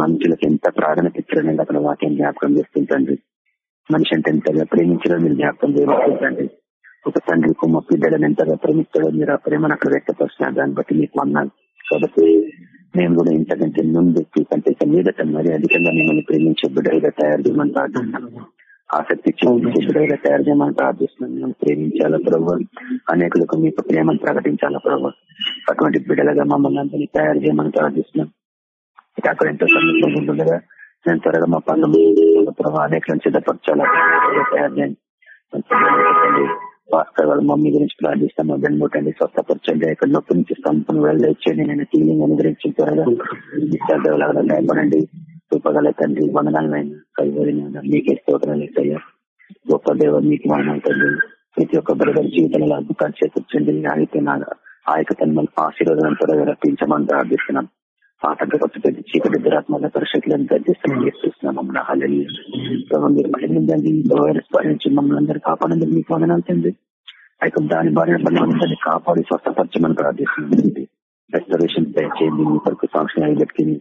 [SPEAKER 5] మనుషులకు ఎంత ప్రాధాన్యత ఇచ్చారనేది అక్కడ వాక్యం జ్ఞాపకం చేస్తుంటండి మనిషి అంటే ఎంతగా ప్రేమించడం మీరు జ్ఞాపకం చేయబడుతుంటండి ఒక తండ్రి కుమ్మ బిడ్డలను ఎంతగా ప్రేమిస్తాడో మీరు ఆ ప్రేమను అక్కడ వ్యక్తపరుస్తున్నారు దాన్ని బట్టి మీకు వందాలు కాబట్టి మేము కూడా ఇంతకంటే ముందు కంటే మీదట మరి అధికంగా మిమ్మల్ని ప్రేమించే బిడ్డలుగా తయారు చేయమని ప్రార్థిస్తున్నాం ఆసక్తి చూపించే బిడ్డలుగా తయారు చేయమని ప్రార్థిస్తున్నాం మేము ప్రేమించాలా ప్రభు? అనేకులకు మీకు ప్రేమను ప్రకటించాలా ప్రభు? అటువంటి బిడ్డలుగా మమ్మల్ని అందరినీ తయారు చేయమని ప్రార్థిస్తున్నాం ఇక అక్కడ ఎంతో సమీపం ఉంటుండగా నేను త్వరగా మా పనులు ప్రభావ అనేకలను సిద్ధపరచాలా? తయారు చేయండి పాస్టర్ వాళ్ళ మమ్మీ గురించి ప్రార్థిస్తాం మధ్యాహ్నం ముట్టండి స్వస్థపరచండి అక్కడ నొప్పి నుంచి స్తంభం వెళ్ళొచ్చండి. నేను హీలింగ్ అనుగ్రహించిన త్వరగా నిశ్చార్థలాగా భయపడండి. చూపగల తండ్రి వందనాలైన కలివరిన మీకే స్తోత్రాలు ఇస్తాయా? గొప్ప దేవ మీకు వందనాలు తండ్రి. ప్రతి ఒక్క బ్రదర్ జీవితంలో అద్భుతాలు చేకూర్చండి. అయితే నా ఆ యొక్క తన ఆశీర్వాదం త్వరగా రప్పించమని ప్రార్థిస్తున్నాం. ఆటంకపరచు పెద్ద చీకటి దురాత్మల పరిస్థితులను గర్జిస్తున్నాం చేస్తున్నాం మీరు మళ్ళీ వైరస్ బారి నుంచి మమ్మల్ని అందరూ కాపాడండి మీకు వందనాలు తండ్రి. అయితే దాని బారిన అందరినీ కాపాడి స్వస్థపరచమని ప్రార్థిస్తున్నాం రెస్టరేషన్ చేయండి మీ కొరకు సాంక్షన్ పెట్టుకుని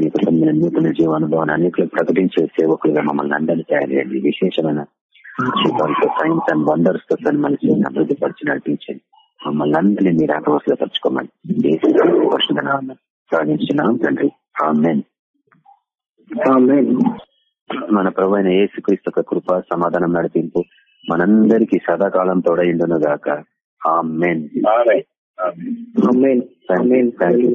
[SPEAKER 5] మీ కుటుంబమైన నూతన జీవానుభవాన్ని అనేకలు ప్రకటించే సేవకులుగా మమ్మల్ని అందరినీ తయారు చేయండి. విశేషమైన సైన్స్ అండ్ వండర్స్తో మనిషి అభివృద్ధి పరిచి నడిపించండి. మమ్మల్ని అందరినీ మీరు ఆకవసలో పరచుకోమని సాధించినాం తండ్రి మన ప్రభు అయిన ఏసుక్రీస్తు కృప సమాధానం నడిపింపు మనందరికి సదాకాలం తోడైండును గాక ఆమెన్. Thank you